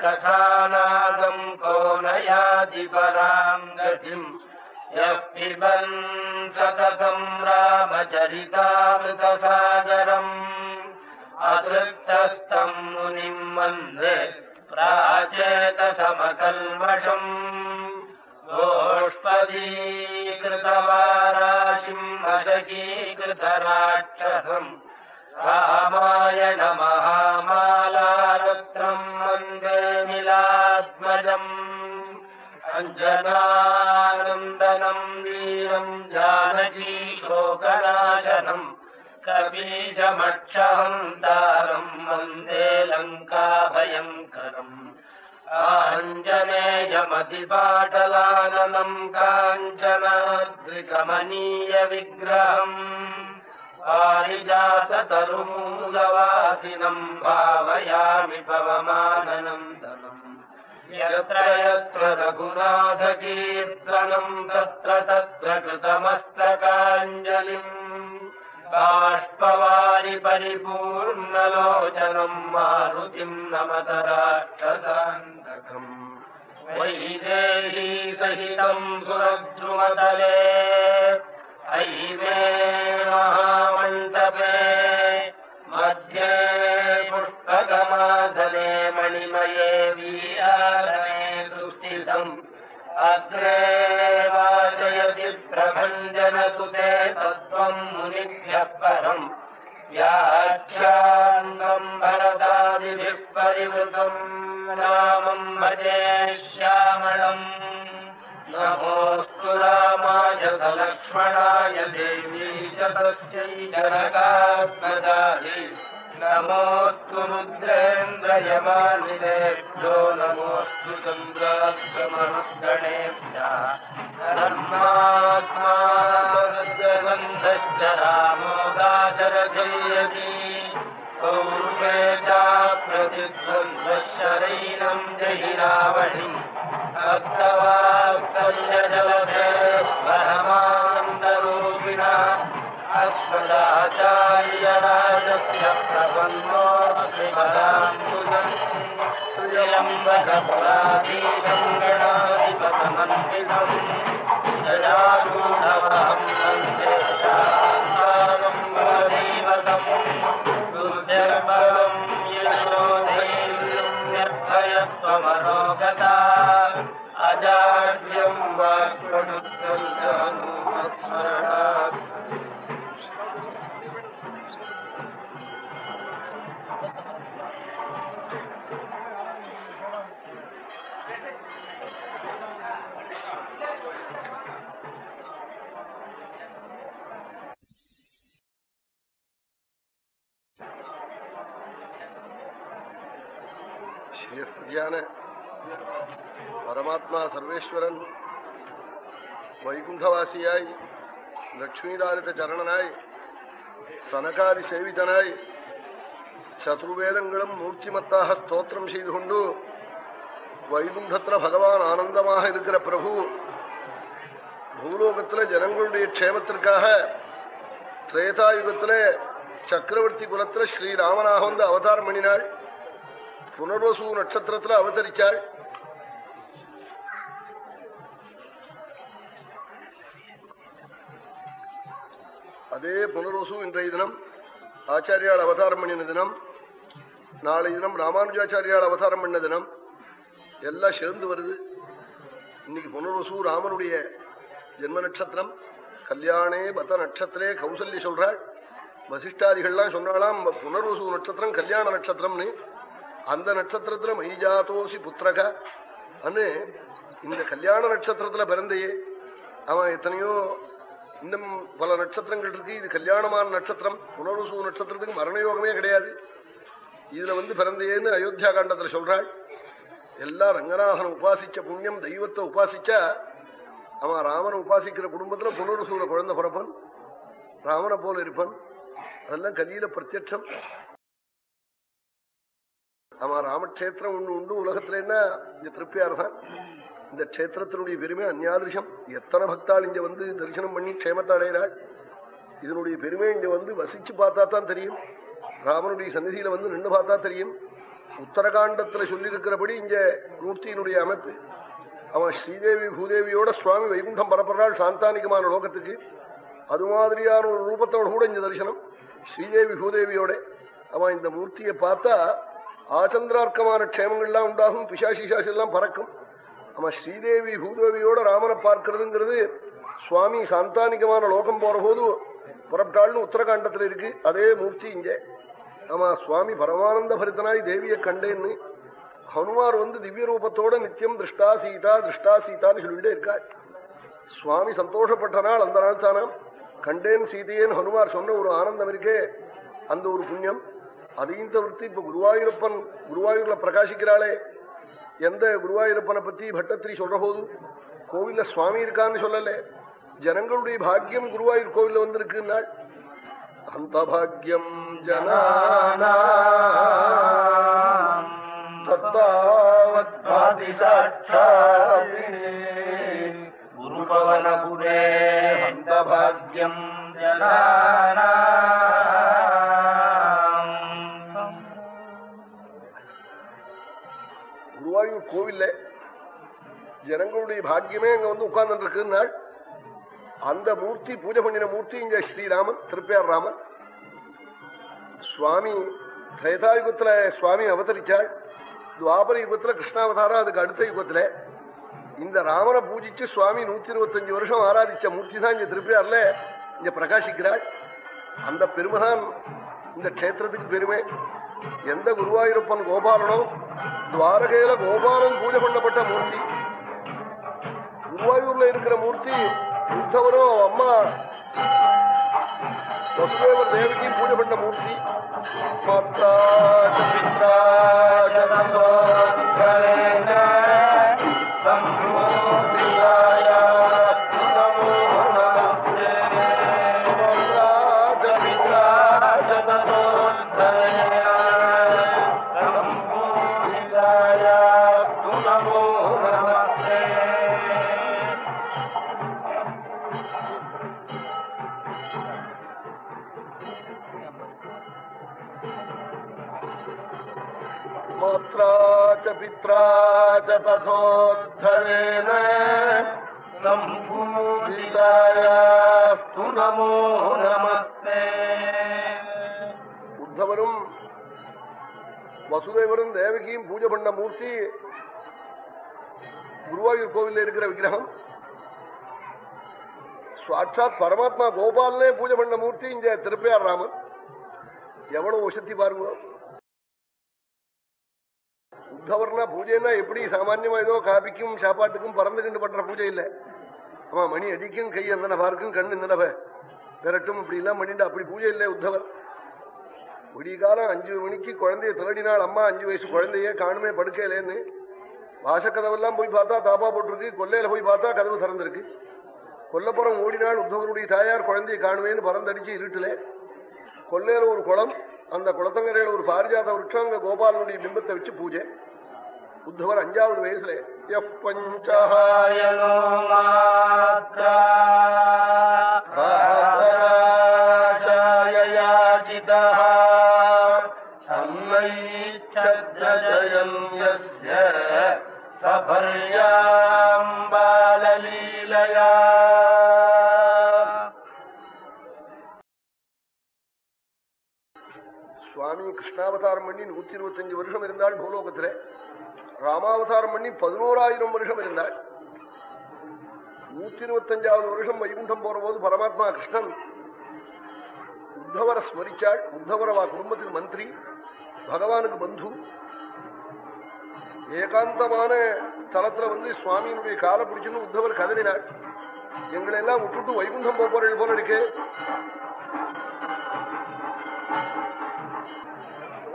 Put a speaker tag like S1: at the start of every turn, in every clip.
S1: रामकथानादम् को नयाति पराम् गतिम् आञ्जनेयमतिपाटलाननम् काञ्चनाद्रिकमनीयविग्रहम् पारिजाततरुमूलवासिनम् भावयामि पवमाननन्दनम् यत्र यत्र रघुनाथकीर्तनम् तत्र तत्र कृतमस्तकाञ्जलिम् बाष्पवारि परिपूर्णलोचनम् मारुतिम् नमत राक्षसान्तकम् वैदेही सहितम् सुरद्रुमतले ऐमे महामण्डपे मध्ये पुष्पकमासने मणिमये सुस्थितम् अग्रे वाचयति प्रभञ्जनसुते तत्त्वम् मुनिभ्यः परम् व्याख्याङ्गम् भरतादिभिः परिवृतम् रामम् भजे श्यामळम् नमोऽस्तु रामाय लक्ष्मणाय देवी च तस्यै जनकात्मजायै नमोऽस्तु रुद्रेन्द्रय मानिनेभ्यो नमोऽस्तु गङ्ग्राग्रमरुद्रणेभ्यः धर्मात्मा भगजन्धश्च रामोदाचर जयती प्रतिद्वन्द्वश्चरैनं जहि रावणि अग्रवाहमा चार्य राजस्य प्रबन्धोदाीलङ्गणाधिपन्विधम् दादूढवहं सन्तेवतम्पं यशोधैर्यर्भयत्वमरोगता अजार्यम् वा
S2: ஸ்ரீஸ்தியான பரமாத்மா சர்வேஸ்வரன் வைகுண்டவாசியாய் லக்ஷ்மீதாரித சரணனாய் சனகாரி சேவிதனாய் சதுர்வேதங்களும் மூர்த்திமத்தாக ஸ்தோத்திரம் செய்து கொண்டு வைகுண்டத்துல பகவான் ஆனந்தமாக இருக்கிற பிரபு பூலோகத்துல ஜனங்களுடைய க்ஷேமத்திற்காக திரேதாயுகத்துல சக்கரவர்த்தி குலத்துல ஸ்ரீராமனாக வந்து அவதாரம் பண்ணினாள் புனர்வசு நட்சத்திரத்துல அவதரிச்சாள் அதே புனர்வசு இன்றைய தினம் ஆச்சாரியால் அவதாரம் பண்ணின தினம் நாளை தினம் ராமானுஜாச்சாரியால் அவதாரம் பண்ண தினம் எல்லாம் சேர்ந்து வருது. இன்னைக்கு புனர்வசு ராமனுடைய ஜென்ம நட்சத்திரம். கல்யாணே பத நட்சத்திரே கௌசல்ய சொல்றாள் வசிஷ்டாதிகள்லாம் சொன்னாலாம் புனர்வசு நட்சத்திரம் கல்யாண நட்சத்திரம்னு. அந்த நட்சத்திரத்துல மைஜாத்தோசி புத்திரக. அன்னு இந்த கல்யாண நட்சத்திரத்துல பிறந்தையே. அவன் எத்தனையோ இன்னும் பல நட்சத்திரங்கள் இருக்கு. இது கல்யாணமான நட்சத்திரம். புனர்வசு நட்சத்திரத்துக்கு மரணயோகமே கிடையாது. இதுல வந்து பிறந்தையேன்னு அயோத்தியா காண்டத்துல சொல்றாள். எல்லா ரங்கநாதனை உபாசிச்ச புண்ணியம் தெய்வத்தை உபாசிச்சா அவன் ராமனை உபாசிக்கிற குடும்பத்துல புனர்வசூல குழந்தை பிறப்பன் ராமனை போல இருப்பன் அதெல்லாம் கலியில பிரத்யட்சம். ஆமா ராமக்ஷேத்திரம் ஒண்ணு உண்டு உலகத்துல என்ன? இங்க திருப்தியார் தான் இந்த கஷேத்திரத்தினுடைய பெருமை அந்யாதிருஷம் எத்தனை பக்தாள் இங்க வந்து தரிசனம் பண்ணி க்ஷேமத்தை அடைகிறாள்? இதனுடைய பெருமை இங்க வந்து வசிச்சு பார்த்தா தான் தெரியும். ராமனுடைய சந்நிதியில வந்து நின்று பார்த்தா தெரியும். உத்தரகாண்டத்துல சொல்லியிருக்கிறபடி இங்க மூர்த்தியினுடைய அமைப்பு. அவன் ஸ்ரீதேவி பூதேவியோட சுவாமி வைகுண்டம் பரப்புறாள் சாந்தானிகமான லோகத்துக்கு. அது மாதிரியான ஒரு ரூபத்தோட கூட இங்க தரிசனம். ஸ்ரீதேவி பூதேவியோட. அவன் இந்த மூர்த்தியை பார்த்தா ஆச்சந்திரார்க்கமான க்ஷேமங்கள்லாம் உண்டாகும் பிசாசிசாசி எல்லாம் பறக்கும். ஆமா ஸ்ரீதேவி பூதேவியோட ராமனை பார்க்கிறதுங்கிறது சுவாமி சாந்தானிகமான லோகம் போற போது புறப்பட்டாள்னு உத்தரகாண்டத்துல இருக்கு. அதே மூர்த்தி இங்கே. ஆமா சுவாமி பரமானந்த பரிதனாய் தேவியை கண்டேன்னு ஹனுமார் வந்து திவ்ய ரூபத்தோட நித்தியம் திருஷ்டா சீதா திருஷ்டா சீதான்னு சொல்லிட்டே இருக்காள் சுவாமி சந்தோஷப்பட்ட நாள் அந்த நாள் தானாம். கண்டேன் சீதையேன்னு ஹனுமார் சொன்ன ஒரு ஆனந்தம் இருக்கே அந்த ஒரு புண்ணியம். அதையும் தவிர்த்து இப்ப குருவாயூரப்பன் குருவாயூர்ல பிரகாசிக்கிறாளே. எந்த குருவாயூரப்பனை பத்தி பட்டத்திரி சொல்ற போது கோவில்ல சுவாமி இருக்கான்னு சொல்லல. ஜனங்களுடைய பாக்கியம் குருவாயூர் கோவில்ல வந்திருக்குன்னா அந்த பாக்கியம் ஜனானா
S1: குருபவனபுரே ஹந்தபாகியம் ஜனானா
S2: குருவாயூர் கோவில்ல ஜனங்களுடைய பாக்கியமே அங்க வந்து உட்கார்ந்து இருக்குன்னாள் அந்த மூர்த்தி பூஜை பண்ணின மூர்த்தி இங்க ஸ்ரீராமன் திருப்பியார் ராமன். சுவாமி திரேதாயுகத்துல சுவாமி அவதரிச்சாள். துவாபர யுகத்துல கிருஷ்ணாவதாரம் அதுக்கு அடுத்த யுகத்துல. இந்த ராமனை பூஜிச்சு சுவாமி நூத்தி இருபத்தஞ்சு வருஷம் ஆராதிச்ச மூர்த்தி தான் இங்க திருப்பியார்ல இங்க பிரகாசிக்கிறாள். அந்த பெருமைதான் இந்த கஷேத்திரத்துக்கு பெருமை. எந்த குருவாயூரப்பன் கோபாலனோ துவாரகையில கோபாலன் பூஜை பண்ணப்பட்ட மூர்த்தி. குருவாயூர்ல இருக்கிற மூர்த்தி உத்தவரும் அம்மா. வசுதேவர் தேவகியும் பூஜை பண்ண மூர்த்தி. மாத்ரா சீதாயாஸ்து நமோ உத்தவரும் வசுதேவரும் தேவகியும் பூஜை பண்ண மூர்த்தி குருவாயூர் கோவில்ல இருக்கிற விக்கிரகம். சாட்சாத் பரமாத்மா கோபாலே பூஜை பண்ண மூர்த்தி இங்க திருப்பியார் ராமன். எவ்வளவு உசத்தி பாருங்க. உத்தவர்னா பூஜைன்னா எப்படி? சாமான்யமா ஏதோ காபிக்கும் சாப்பாட்டுக்கும் பறந்து பறந்துகிட்டு பண்ற பூஜை இல்லை. ஆமா மணி அடிக்கும் கை எந்தன பார்க்கும் கண்ணு எந்தனவ விரட்டும் இப்படி எல்லாம் பண்ணிட்டு அப்படி பூஜை இல்லை உத்தவர். விடிய காலம் அஞ்சு மணிக்கு குழந்தைய திருடினாள் அம்மா அஞ்சு வயசு குழந்தைய காணுமே படுக்கையிலேன்னு. வாசக்கதவெல்லாம் போய் பார்த்தா தாப்பா போட்டிருக்கு கொல்லையில போய் பார்த்தா கதவு திறந்திருக்கு. கொல்லப்புறம் ஓடினாள் உத்தவருடைய தாயார் குழந்தையை காணுவேன்னு பறந்தடிச்சு இருட்டுல. கொல்லையில ஒரு குளம் அந்த குளத்தங்கரையில ஒரு பாரிஜாத விருட்சம் அங்க கோபாலனுடைய பிம்பத்தை வச்சு பூஜை. உத்தவர் அஞ்சாவது வயசுல எஃப் பஞ்சா
S1: ஆயனோ மாத்ரா ஆதராசாயயாசிதா சன்னைச்சத்ரஜயம் யஸ்ய
S2: சுவாமி கிருஷ்ணாவதாரம் பண்ணி நூத்தி இருபத்தஞ்சு வருஷம் இருந்தால் பூலோகத்திலே ராமாவதாரம் பண்ணி பதினோராயிரம் வருஷம் இருந்தாள் நூத்தி இருபத்தஞ்சாவது வருஷம் வைகுண்டம் போற போது பரமாத்மா கிருஷ்ணன் உத்தவரை ஸ்மரிச்சாள். உத்தவர் அவ மந்திரி பகவானுக்கு பந்து. ஏகாந்தமான தலத்துல வந்து சுவாமியினுடைய காலை பிடிச்சுன்னு உத்தவர் கதறினாள் எங்களை எல்லாம் விட்டுட்டு வைகுண்டம் போறீர்கள் போல இருக்கு.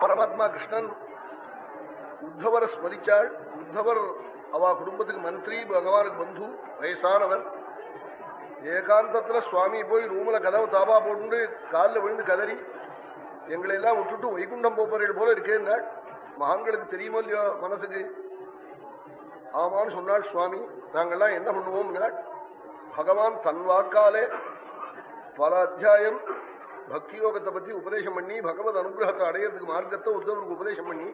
S2: பரமாத்மா கிருஷ்ணன் உத்தவரை ஸ்மரிச்சாள் உத்தவர் அவ குடும்பத்துக்கு மந்திரி பகவானுக்கு பந்து வயசானவர். ஏகாந்தத்துல சுவாமி போய் ரூம்ல கதவை தாபா போட்டு காலில் விழுந்து கதறி எங்களை எல்லாம் விட்டுட்டு வைகுண்டம் போறீர்கள் போல இருக்கேன்னாள் மகான்களுக்கு தெரியுமோ இல்லையோ மனசுக்கு? ஆமான்னு சொன்னாள் சுவாமி. நாங்கள்லாம் என்ன பண்ணுவோம்னாள் பகவான் தன் வாக்காலே பல அத்தியாயம் பக்தி யோகத்தை பத்தி உபதேசம் பண்ணி பகவத் அனுகிரகத்தை அடையிறதுக்கு மார்க்கத்தை உத்தவருக்கு உபதேசம் பண்ணி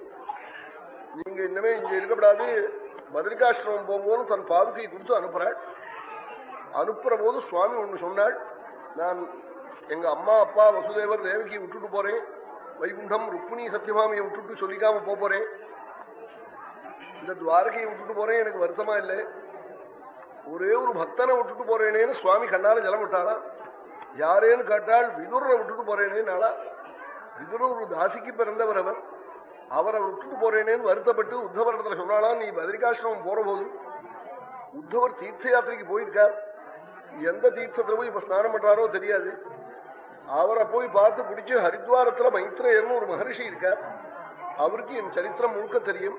S2: நீங்க இன்னமே இங்க இருக்கக்கூடாது. பதிரிகாசிரமம் போகும்போது தன் பாதுகையை கொடுத்து அனுப்புறாள் அனுப்புற போது சுவாமி ஒண்ணு சொன்னாள் நான் எங்க அம்மா அப்பா வசுதேவர் தேவகியை விட்டுட்டு போறேன். வைகுண்டம் ருக்மிணி சத்தியபாமியை விட்டுட்டு சொல்லிக்காம போறேன். இந்த துவாரகையை விட்டுட்டு போறேன். எனக்கு வருத்தமா இல்லை. ஒரே ஒரு பக்தனை விட்டுட்டு போறேனேன்னு சுவாமி கண்ணால ஜலம் விட்டாளா யாரேன்னு கேட்டால் விதுரனை விட்டுட்டு போறேனே நாளா விதுரன் ஒரு தாசிக்கு பிறந்தவர் அவர் அவரை விட்டுட்டு போறேனேன்னு வருத்தப்பட்டு உத்தவரிடத்துல சொன்னாலா நீ பதிரிகாசிரமம் போற போது உத்தவர் தீர்த்த யாத்திரைக்கு போயிருக்கார். எந்த தீர்த்தத்துல போய் இப்ப ஸ்நானம் பண்றாரோ தெரியாது. அவரை போய் பார்த்து பிடிச்சு ஹரித்வாரத்துல மைத்ரேயர்னு ஒரு மகர்ஷி இருக்கார். அவருக்கு என் சரித்திரம் முழுக்க தெரியும்.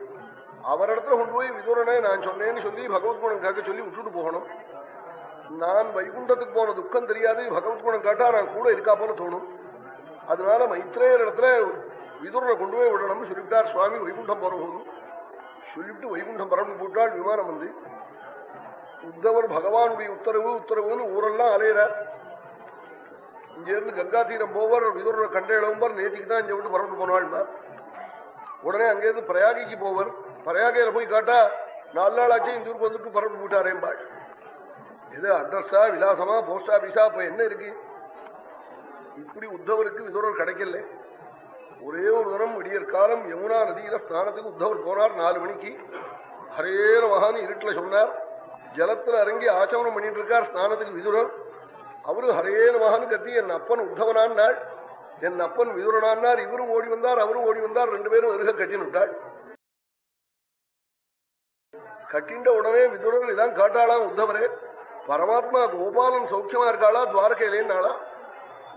S2: அவரிடத்துல கொண்டு போய் விதுரனை நான் சொன்னேன்னு சொல்லி பகவத் குணம் சொல்லி விட்டுட்டு போகணும். நான் வைகுண்டத்துக்கு போன துக்கம் தெரியாது. பகவத் குணம் நான் கூட இருக்கா போல தோணும். அதனால மைத்ரேயர் இடத்துல விதுரை கொண்டு போய் விடணும்னு சொல்லிவிட்டார் சுவாமி வைகுண்டம் போற சொல்லிவிட்டு வைகுண்டம் பரப்பு போட்டால் விமானம் வந்து உத்தவர் பகவானுடைய உத்தரவு உத்தரவுன்னு ஊரெல்லாம் அலையிறார். இங்க இருந்து கங்கா தீரம் போவர் விதுர கண்ட இளம்பர் நேற்றுக்கு தான் இங்க விட்டு பரப்பு போனாள் உடனே அங்கேருந்து பிரயாகிக்கு போவர். பிரயாகையில போய் காட்டா நாலு நாள் ஆச்சு இந்த ஊருக்கு வந்துட்டு பரப்பு போட்டாரேம்பாள் இது அட்ரஸா விலாசமா போஸ்ட் ஆபீஸா இப்ப என்ன இருக்கு? இப்படி உத்தவருக்கு விதுரர் கிடைக்கல. ஒரே ஒரு தரம் விடியற் காலம் யமுனா நதியில ஸ்நானத்துக்கு உத்தவர் போனார் நாலு மணிக்கு. ஹரேர மகான் இருட்டுல சொன்னார் ஜலத்துல இறங்கி ஆச்சமனம் பண்ணிட்டு இருக்கார் ஸ்நானத்துக்கு விதுரர். அவரு ஹரேர மகான் கத்தி என் அப்பன் உத்தவனான் நாள் என் அப்பன் விதுரனான்னார். இவரும் ஓடி வந்தார் அவரும் ஓடி வந்தார். ரெண்டு பேரும் வருக கட்டினுட்டாள் கட்டின்ற உடனே விதுரர்கள் இதான் காட்டாளாம் உத்தவரே. பரமாத்மா கோபாலன் சௌக்கியமா இருக்காளா துவாரகையிலேன்னாளா?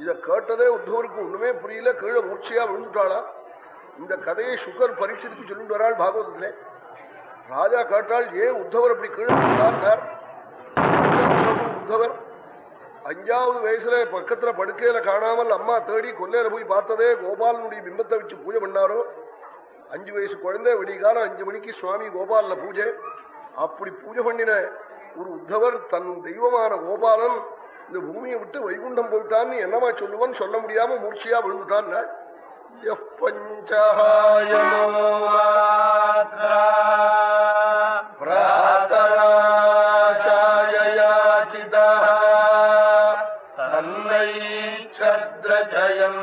S2: இத கேட்டதே உத்தவருக்கு ஒண்ணுமே புரியல கீழே மூர்ச்சையா விழுந்துட்டாளா? இந்த கதையை சுகர் பரீட்சத்துக்கு சொல்லிட்டு வராள் பாகவதத்துல. ராஜா கேட்டால் ஏன் உத்தவர் அப்படி கீழே விழுந்தார் உத்தவர் அஞ்சாவது வயசுல பக்கத்துல படுக்கையில காணாமல் அம்மா தேடி கொல்லையில போய் பார்த்ததே கோபாலனுடைய பிம்பத்தை வச்சு பூஜை பண்ணாரோ? அஞ்சு வயசு குழந்தை விடிகாலம் அஞ்சு மணிக்கு சுவாமி கோபாலில் பூஜை. அப்படி பூஜை பண்ணின ஒரு உத்தவர் தன் தெய்வமான கோபாலன் இந்த பூமியை விட்டு வைகுண்டம் போயிட்டான்னு என்னவா சொல்லுவான்னு சொல்ல முடியாம மூர்ச்சியா விழுந்துட்டான்.
S1: சத்ரஜயம்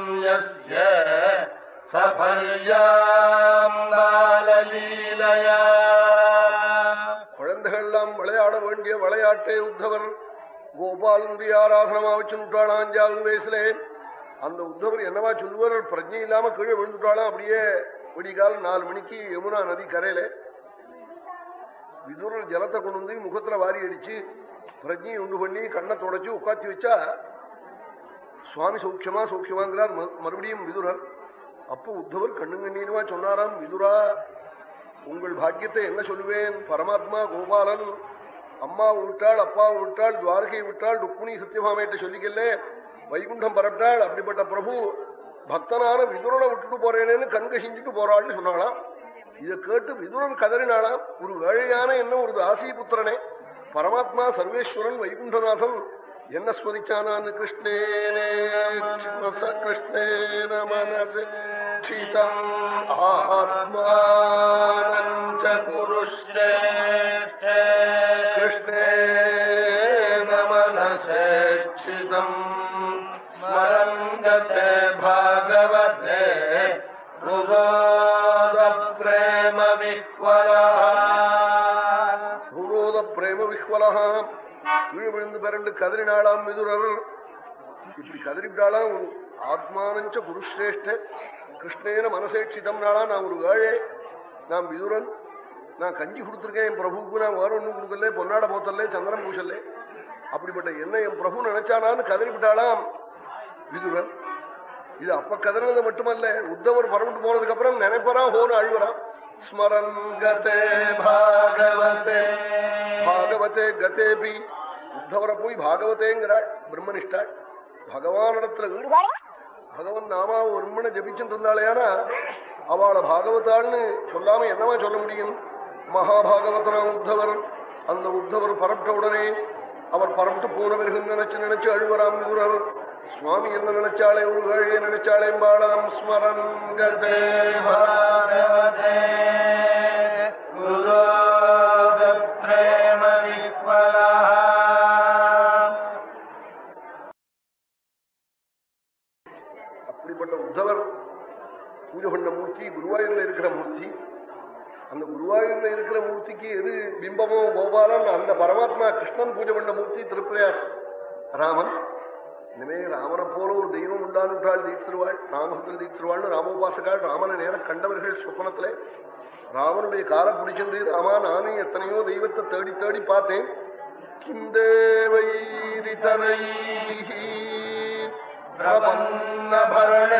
S1: குழந்தைகள்
S2: எல்லாம் விளையாட வேண்டிய விளையாட்டை உத்தவர். கோபாலனுடைய ஆராதனமா வச்சுட்டாளா அஞ்சாவது வயசுல. அந்த உத்தவர் என்னவா சொல்லுவார்? பிரஜை இல்லாம கீழே விழுந்துட்டாளா அப்படியே விடிகாலம் நாலு மணிக்கு யமுனா நதி கரையில. விதுரர் ஜலத்தை கொண்டு வந்து முகத்துல வாரி அடிச்சு பிரஜையை உண்டு பண்ணி கண்ணை தொடச்சு உட்காத்தி வச்சா சுவாமி சௌக்கியமா சௌக்கியமாங்கிறார் ம- மறுபடியும் விதுரர். அப்போ உத்தவர் கண்ணுங்கண்ணீருமா சொன்னாராம் விதுரா உங்கள் பாக்கியத்தை என்ன சொல்லுவேன்? பரமாத்மா கோபாலன் அம்மா விட்டாள் அப்பா விட்டாள் துவாரகை விட்டாள் ருக்மிணி சத்தியபாமையிட்ட சொல்லிக்கல வைகுண்டம் பரப்பிட்டாள் அப்படிப்பட்ட பிரபு பக்தனான விதுரனை விட்டுட்டு போறேனேன்னு கண்கசிஞ்சுட்டு போறாள்னு சொன்னாளாம். இதை கேட்டு விதுரன் கதறினாளாம். ஒரு வேழையான என்ன ஒரு தாசி புத்திரனே பரமாத்மா சர்வேஸ்வரன் வைகுண்டநாதன் என்ன ஸ்மரிச்சானான்னு கிருஷ்ணேனே கிருஷ்ணேன மனசு. ஆத்மான ஆத்மானஞ்ச கீழ் விழுந்து கதறினாளாம் இப்படி கதறிவிட்டாளாம் ஒரு ஆத்மானஞ்ச குருஸ்ரேஷ்ட. கிருஷ்ணேன மனசேட்சிதம் நாளா நான் ஒரு வேழை நான் மிதுரன். நான் கஞ்சி கொடுத்துருக்கேன் என் பிரபுக்கு நான் வேற ஒண்ணும் கொடுக்கல பொன்னாட போத்தல்ல சந்திரன் பூசல்ல. அப்படிப்பட்ட என்ன என் பிரபு நினைச்சானான்னு கதறிவிட்டாளாம் விதுரன் இது அப்ப கதறினது மட்டுமல்ல உத்தவர் பரவிட்டு போனதுக்கு அப்புறம் நினைப்பறா ஹோன்னு அழுவறான். ஸ்மரன் கதே பாகவதே. பாகவதே கதேபி உத்தவரை போய் பாகவதேங்கிறாள் பிரம்மனிஷ்டாள் பகவானிடத்துல ஈடுபாடு பகவன் நாமா ஒரு ஜபிச்சுட்டு இருந்தாலேனா அவளை பாகவதாள்னு சொல்லாம என்னவா சொல்ல முடியும்? மகாபாகவதன உத்தவர் அந்த உத்தவர் பரப்பிட்ட உடனே அவர் பரப்பிட்டு போனவர்கள் நினைச்சு நினைச்சு அழுவராம் விதுரர் சுவாமி என்ன நினைச்சாலே ஒரு ஏழையை நினைச்சாலே பாலாம் ஸ்மரன் பண்ண மூர்த்தி குருவாயூர்ல இருக்கிற மூர்த்தி. அந்த குருவாயூர்ல இருக்கிற மூர்த்திக்கு எது பிம்பமோ கோபாலன் அந்த பரமாத்மா கிருஷ்ணன் பூஜை பண்ண மூர்த்தி திருப்பிரையார் ராமன். இனிமே ராமனை போல ஒரு தெய்வம் உண்டானுட்டாள் தீர்த்திருவாள் ராமத்தில் தீர்த்திருவாள் ராமோபாசகாள் ராமனை நேரம் கண்டவர்கள் சொப்பனத்திலே. ராமனுடைய காலம் பிடிச்சிருந்து ராமா நானே எத்தனையோ தெய்வத்தை தேடி தேடி பார்த்தேன்.
S1: கிந்தேவை பிரபன்ன பரணே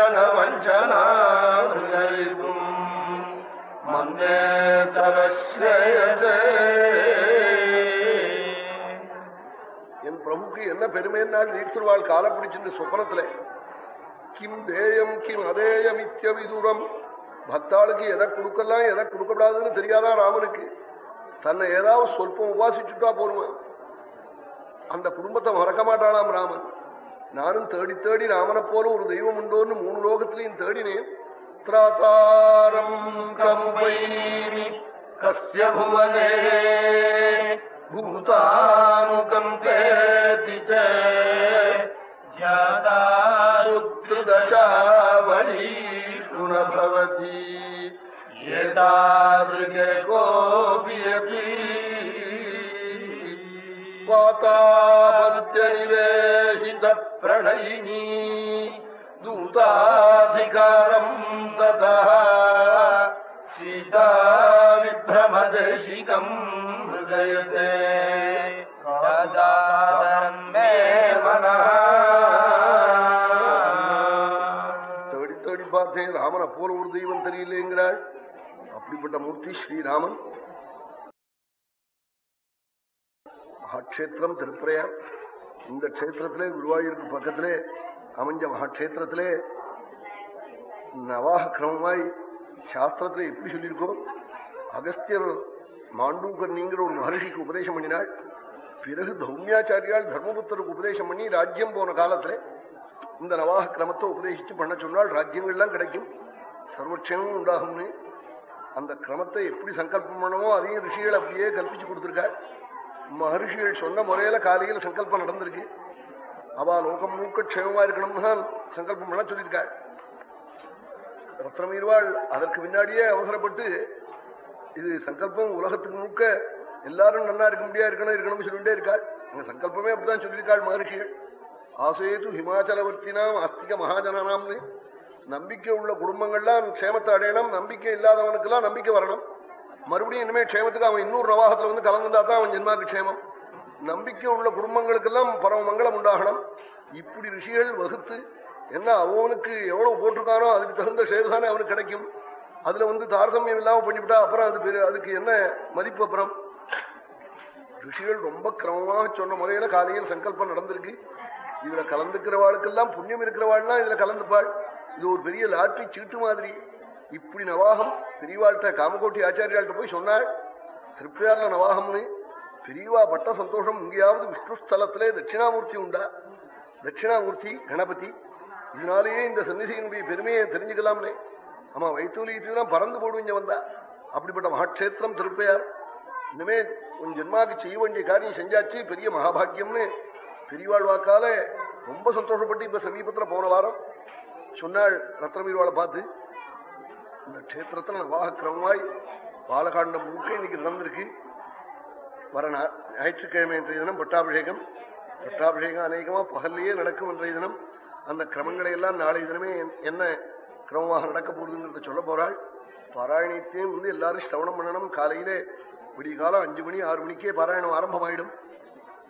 S1: வஞ்சன வஞ்சனாயும் மன்னேதரஸ்ரேயசே
S2: என் பிரபுக்கு என்ன பெருமையினால் நீர்த்துருவாள் காலப்பிடிச்சிருந்து சொப்பனத்துல கிம் தேயம் கிம் அதேயம் இத்திய விதூரம். பக்தாளுக்கு எதை கொடுக்கலாம் எதை கொடுக்கக்கூடாதுன்னு தெரியாதான் ராமனுக்கு? தன்னை ஏதாவது சொல்பம் உபாசிச்சுட்டா போருமா அந்த குடும்பத்தை மறக்க மாட்டானாம் ராமன். நானும் தேடி தேடி ராமனை போல ஒரு தெய்வம் உண்டோன்னு மூணு லோகத்திலையும் தேடினேன்.
S1: பூதானுகம் கேதி ஜாதாருக்தாவளி சுனபவதி ஏதாருகே கோபியபி பாதாபத்யநிவேஷிதத்
S2: பிரணயினி தூதாதிகாரம் ததா
S1: சீதா விப்ரமதர்ஷிகம் ஹயதே ராஜாதரம் மே மனா
S2: தேடி தேடி பார்த்தேன் ராமனை போல ஒரு தெய்வம் தெரியலேங்கிறாள். அப்படிப்பட்ட மூர்த்தி ஸ்ரீராமன். மகாட்சேத்திரம் திருப்பிரயான். இந்த க்ஷேத்திரத்திலே குருவாயூருக்கு பக்கத்திலே அமைஞ்ச மகாட்சேத்திரத்திலே நவாக கிரமமாய் சாஸ்திரத்துல எப்படி சொல்லியிருக்கோம் அகஸ்தியர் மாண்டூகர் நீங்கிற ஒரு மகர்ஷிக்கு உபதேசம் பண்ணினாள் பிறகு தௌமியாச்சாரியால் தர்மபுத்தருக்கு உபதேசம் பண்ணி ராஜ்யம் போன காலத்துல இந்த நவாக கிரமத்தை உபதேசிச்சு பண்ண சொன்னால் ராஜ்யங்கள்லாம் கிடைக்கும். சர்வக்ஷமும் உண்டாகும்னு. அந்த கிரமத்தை எப்படி சங்கல்பம் பண்ணணுமோ அதையும் ரிஷிகள் அப்படியே கல்பிச்சு கொடுத்துருக்காள் மகர்ஷிகள் சொன்ன முறையில காலையில் சங்கல்பம் நடந்திருக்கு. அவா லோகம் மூக்க க்ஷேமமா இருக்கணும்னு தான் சங்கல்பம் பண்ண சொல்லியிருக்காள் ரத்னமீர்வாள் அதற்கு பின்னாடியே அவசரப்பட்டு இது சங்கல்பம் உலகத்துக்கு முழுக்க எல்லாரும் நல்லா இருக்க முடியா இருக்கணும் இருக்கணும்னு சொல்லிட்டே இருக்காள். எங்க சங்கல்பமே அப்படிதான் சொல்லியிருக்காள் மகர்ஷிகள். ஆசையேது ஹிமாச்சலவர்த்தினாம் ஆஸ்திக மகாஜனாம்னு நம்பிக்கை உள்ள குடும்பங்கள்லாம் க்ஷேமத்தை அடையணும் நம்பிக்கை இல்லாதவனுக்கெல்லாம் நம்பிக்கை வரணும். மறுபடியும் இனிமே க்ஷேமத்துக்கு அவன் இன்னொரு நவாகத்துல வந்து கலந்துட்டா தான் அவன் ஜென்மாக்கு க்ஷேமம். நம்பிக்கை உள்ள குடும்பங்களுக்கெல்லாம் பரம மங்களம் உண்டாகணும். இப்படி ரிஷிகள் வகுத்து என்ன அவனுக்கு எவ்வளவு போட்டிருக்கானோ அதுக்கு தகுந்த ஷேர் தானே அவனுக்கு கிடைக்கும். அதுல வந்து தாரதமியம் இல்லாம பண்ணிவிட்டா அப்புறம் அது அதுக்கு என்ன மதிப்பு அப்புறம்? ரிஷிகள் ரொம்ப கிரமமாக சொன்ன முறையில காலையில் சங்கல்பம் நடந்திருக்கு. இதுல கலந்துக்கிறவாளுக்கெல்லாம் புண்ணியம் இருக்கிறவாள்னா இதுல கலந்துப்பாள். இது ஒரு பெரிய லாட்டரி சீட்டு மாதிரி. இப்படி நவாகம் பெரியவாழ்கிட்ட காமகோட்டி ஆச்சாரியாள்கிட்ட போய் சொன்னாள். திருப்பியார்ல நவாகம்னு. பெரியவா பட்ட சந்தோஷம் இங்கேயாவது விஷ்ணு ஸ்தலத்திலே தட்சிணாமூர்த்தி உண்டா? தட்சிணாமூர்த்தி கணபதி. இதனாலேயே இந்த சன்னிதியினுடைய பெருமையை தெரிஞ்சுக்கலாம்னே. ஆமா வைத்தூலியத்தான் பறந்து போடுவீங்க வந்தா. அப்படிப்பட்ட மகாட்சேத்திரம் திருப்பையார் இனிமே உன் ஜென்மாக்கு செய்ய வேண்டிய காரியம் செஞ்சாச்சு பெரிய மகாபாகியம்னு பெரியவாழ் வாக்கால ரொம்ப சந்தோஷப்பட்டு இப்ப சமீபத்துல போன வாரம் சொன்னாள் ரத்னமீர்வாளை பார்த்து இந்த கஷேத்திரத்துல நவாகிரமமாய் பாலகாண்டம் முழுக்க இன்னைக்கு நடந்திருக்கு. வர ஞாயிற்றுக்கிழமை இன்றைய தினம் பட்டாபிஷேகம். பட்டாபிஷேகம் அநேகமா பகல்லையே நடக்கும் இன்றைய தினம். அந்த கிரமங்களை எல்லாம் நாளை தினமே என்ன கிரமமாக நடக்க போகுதுங்கிறத சொல்ல போறாள். பாராயணத்தையும் வந்து எல்லாரும் சிரவணம் பண்ணணும். காலையிலே விடிய காலம் அஞ்சு மணி ஆறு மணிக்கே பாராயணம் ஆரம்பமாயிடும்.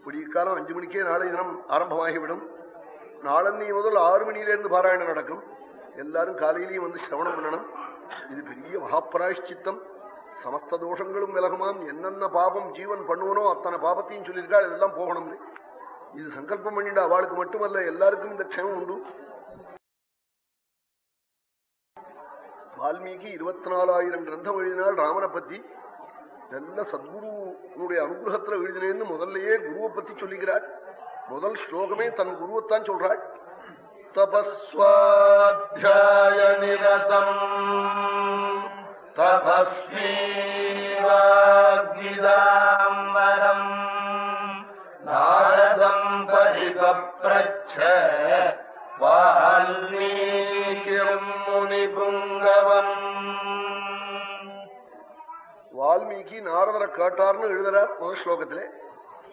S2: விடிய காலம் அஞ்சு மணிக்கே நாளை தினம் ஆரம்பமாகிவிடும். நாளந்தி முதல் ஆறு மணியிலேருந்து பாராயணம் நடக்கும். எல்லாரும் காலையிலேயும் வந்து சிரவணம் பண்ணணும். இது பெரிய மகாபிராய்ச்சித்தம் சமஸ்த தோஷங்களும் விலகுமாம். என்னென்ன பாபம் ஜீவன் பண்ணுவனோ அத்தனை பாபத்தையும் சொல்லியிருக்காள். இதெல்லாம் போகணும்னு. இது சங்கல்பம் பண்ணிட்டு அவளுக்கு மட்டுமல்ல எல்லாருக்கும் இந்த க்ஷமம் உண்டு. வால்மீகி இருபத்தி நாலாயிரம் கிரந்தம் எழுதினால் ராமனை பத்தி நல்ல சத்குருனுடைய அனுகிரகத்துல எழுதினேன்னு முதல்லயே குருவை பத்தி சொல்லுகிறாள் முதல் ஸ்லோகமே தன் குருவைத்தான் சொல்றாள். தபஸ்வா
S1: ध्यायनिरतम् तपस्वीवाग्विदाम्बरम् नारदम् परिपप्रच्छ वाल्मीकिम् मुनिपुङ्गवम्
S2: வால்மீகி நாரதரை கேட்டார்னு எழுதுறார் முதல் ஸ்லோகத்திலே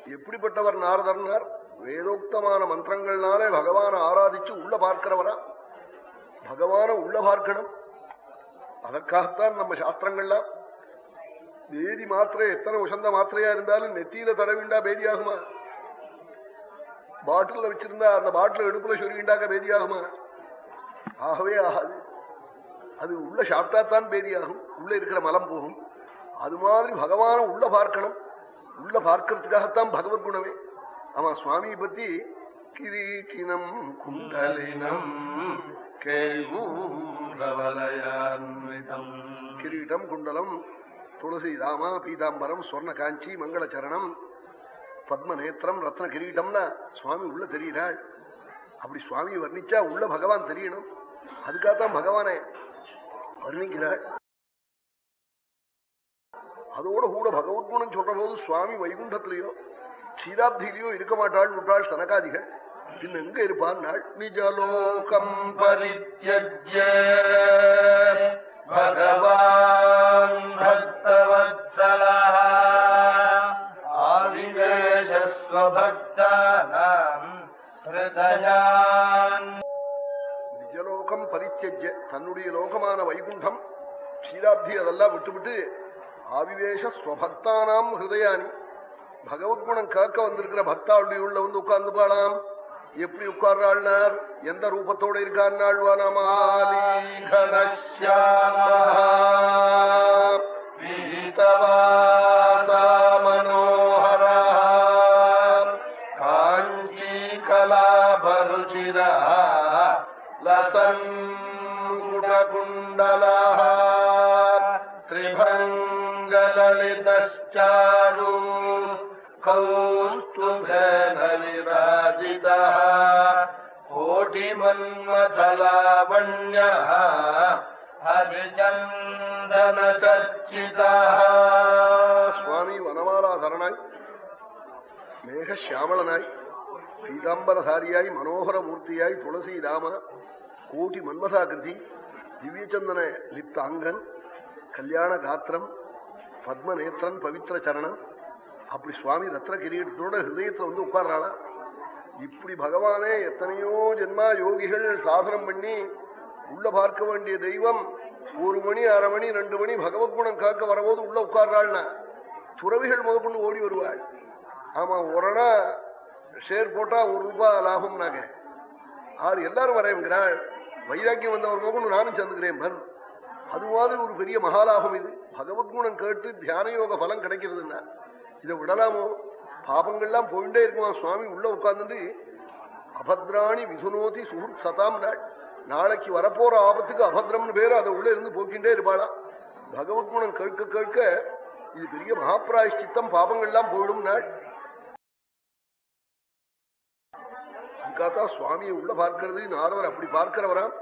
S2: எப்படிப்பட்டவர் நாரதர்னார் வேதோக்தமான மந்திரங்கள்னாலே பகவானை ஆராதிச்சு உள்ள பார்க்கிறவரா பகவான உள்ள பார்க்கணும். அதற்காகத்தான் நம்ம சாஸ்திரங்கள்லாம். பேதி மாத்திரை எத்தனை உசந்த மாத்திரையா இருந்தாலும் நெத்தியில தடவிண்டா பேதியாகுமா? பாட்டில வச்சிருந்தா அந்த பாட்டில எடுப்புல சொல்லிண்டாக்க பேதியாகுமா? ஆகவே ஆகாது. அது உள்ள சாப்பிட்டாத்தான் பேதியாகும். உள்ள இருக்கிற மலம் போகும். அது மாதிரி பகவான உள்ள பார்க்கணும். உள்ள பார்க்கறதுக்காகத்தான் பகவத் குணமே. அவன் சுவாமியை பத்தி கிரீட்டினம் குண்டலினம்
S1: கேள்வூரவலயான்விதம்
S2: கிரீட்டம் குண்டலம் துளசி ராமா பீதாம்பரம் சொர்ண காஞ்சி மங்களச்சரணம் பத்மநேத்திரம் ரத்ன கிரீட்டம்னா சுவாமி உள்ள தெரியிறாள். அப்படி சுவாமி வர்ணிச்சா உள்ள பகவான் தெரியணும். அதுக்காகத்தான் பகவானே வர்ணிக்கிறாள். அதோட கூட பகவத்குணம் சொல்ற போது சுவாமி வைகுண்டத்திலேயோ ஷீலாப்தியிலையோ இருக்க மாட்டாள் விட்டாள் சனகாதிகள். பின் எங்க இருப்பான் நாள்? நிஜலோகம்
S1: பரித்யஜ பகவான் பக்தவத்சலா
S2: நிஜலோகம் பரித்தஜ தன்னுடைய லோகமான வைகுண்டம். ஷீராப்தி அதெல்லாம் விட்டுவிட்டு ஆவிவேஷ ஸ்வபக்தானாம் ஹிருதயானி. பகவத் குணம் கேட்க வந்திருக்கிற பக்தாளுடைய உள்ள வந்து உட்கார்ந்து பாடாம் எப்படி உட்கார்றாள்னார்? எந்த ரூபத்தோட இருக்கான்
S1: மனோஹரா காஞ்சி கலாபருச்சிரா லசன் குடகுண்டலா திரிபங்கலிதா कोटिमन्मथलावण्यः हरिचन्दनचर्चितः
S2: சுவாமி வனமாலாதரனாய் மேகசியாமளனாய் பீதாம்பரதாரியாய் மனோகர மூர்த்தியாய் துளசி ராம கோட்டி மன்மதாகிருதி திவ்யச்சந்தன லிப்தாங்கன் கல்யாண காத்திரம் பத்மநேத்திரன் பவித்திர சரணம் அப்படி சுவாமி ரத்ன கிரீடத்தோட ஹிருதயத்துல வந்து உட்கார்றாளா இப்படி பகவானே எத்தனையோ ஜென்மா யோகிகள் சாதனம் பண்ணி உள்ள பார்க்க வேண்டிய தெய்வம் ஒரு மணி அரை மணி ரெண்டு மணி பகவத் குணம் காக்க வரபோது உள்ள உட்கார்றாள்னா துறவிகள் முதற்கொண்டு ஓடி வருவாள். ஆமா ஒரணா ஷேர் போட்டா ஒரு ரூபாய் லாபம்னாங்க. ஆறு எல்லாரும் வரேங்கிறாள் வைராக்கியம் வந்தவர் முதற்கொண்டு நானும் சேர்ந்துக்கிறேன் பன் அது மாதிரி ஒரு பெரிய மகாலாபம் இது. பகவத்குணம் கேட்டு தியான யோக பலம் கிடைக்கிறதுன்னா இதை விடலாமோ? பாபங்கள்லாம் போயிட்டே இருக்குமா? சுவாமி உள்ள உட்கார்ந்துட்டு அபத்ராணி விசுனோதி சுகுர் சதாம் நாள் நாளைக்கு வரப்போற ஆபத்துக்கு அபத்ரம்னு பேரு அதை உள்ள இருந்து போக்கின்றே இருப்பாளா? பகவத்குணம் கேட்க கேட்க இது பெரிய மகாபிராயஷ்டித்தம் பாபங்கள்லாம் போயிடும் நாள் அதுக்காகத்தான் சுவாமியை உள்ள பார்க்கிறது நாரவர் அப்படி பார்க்கிறவராம்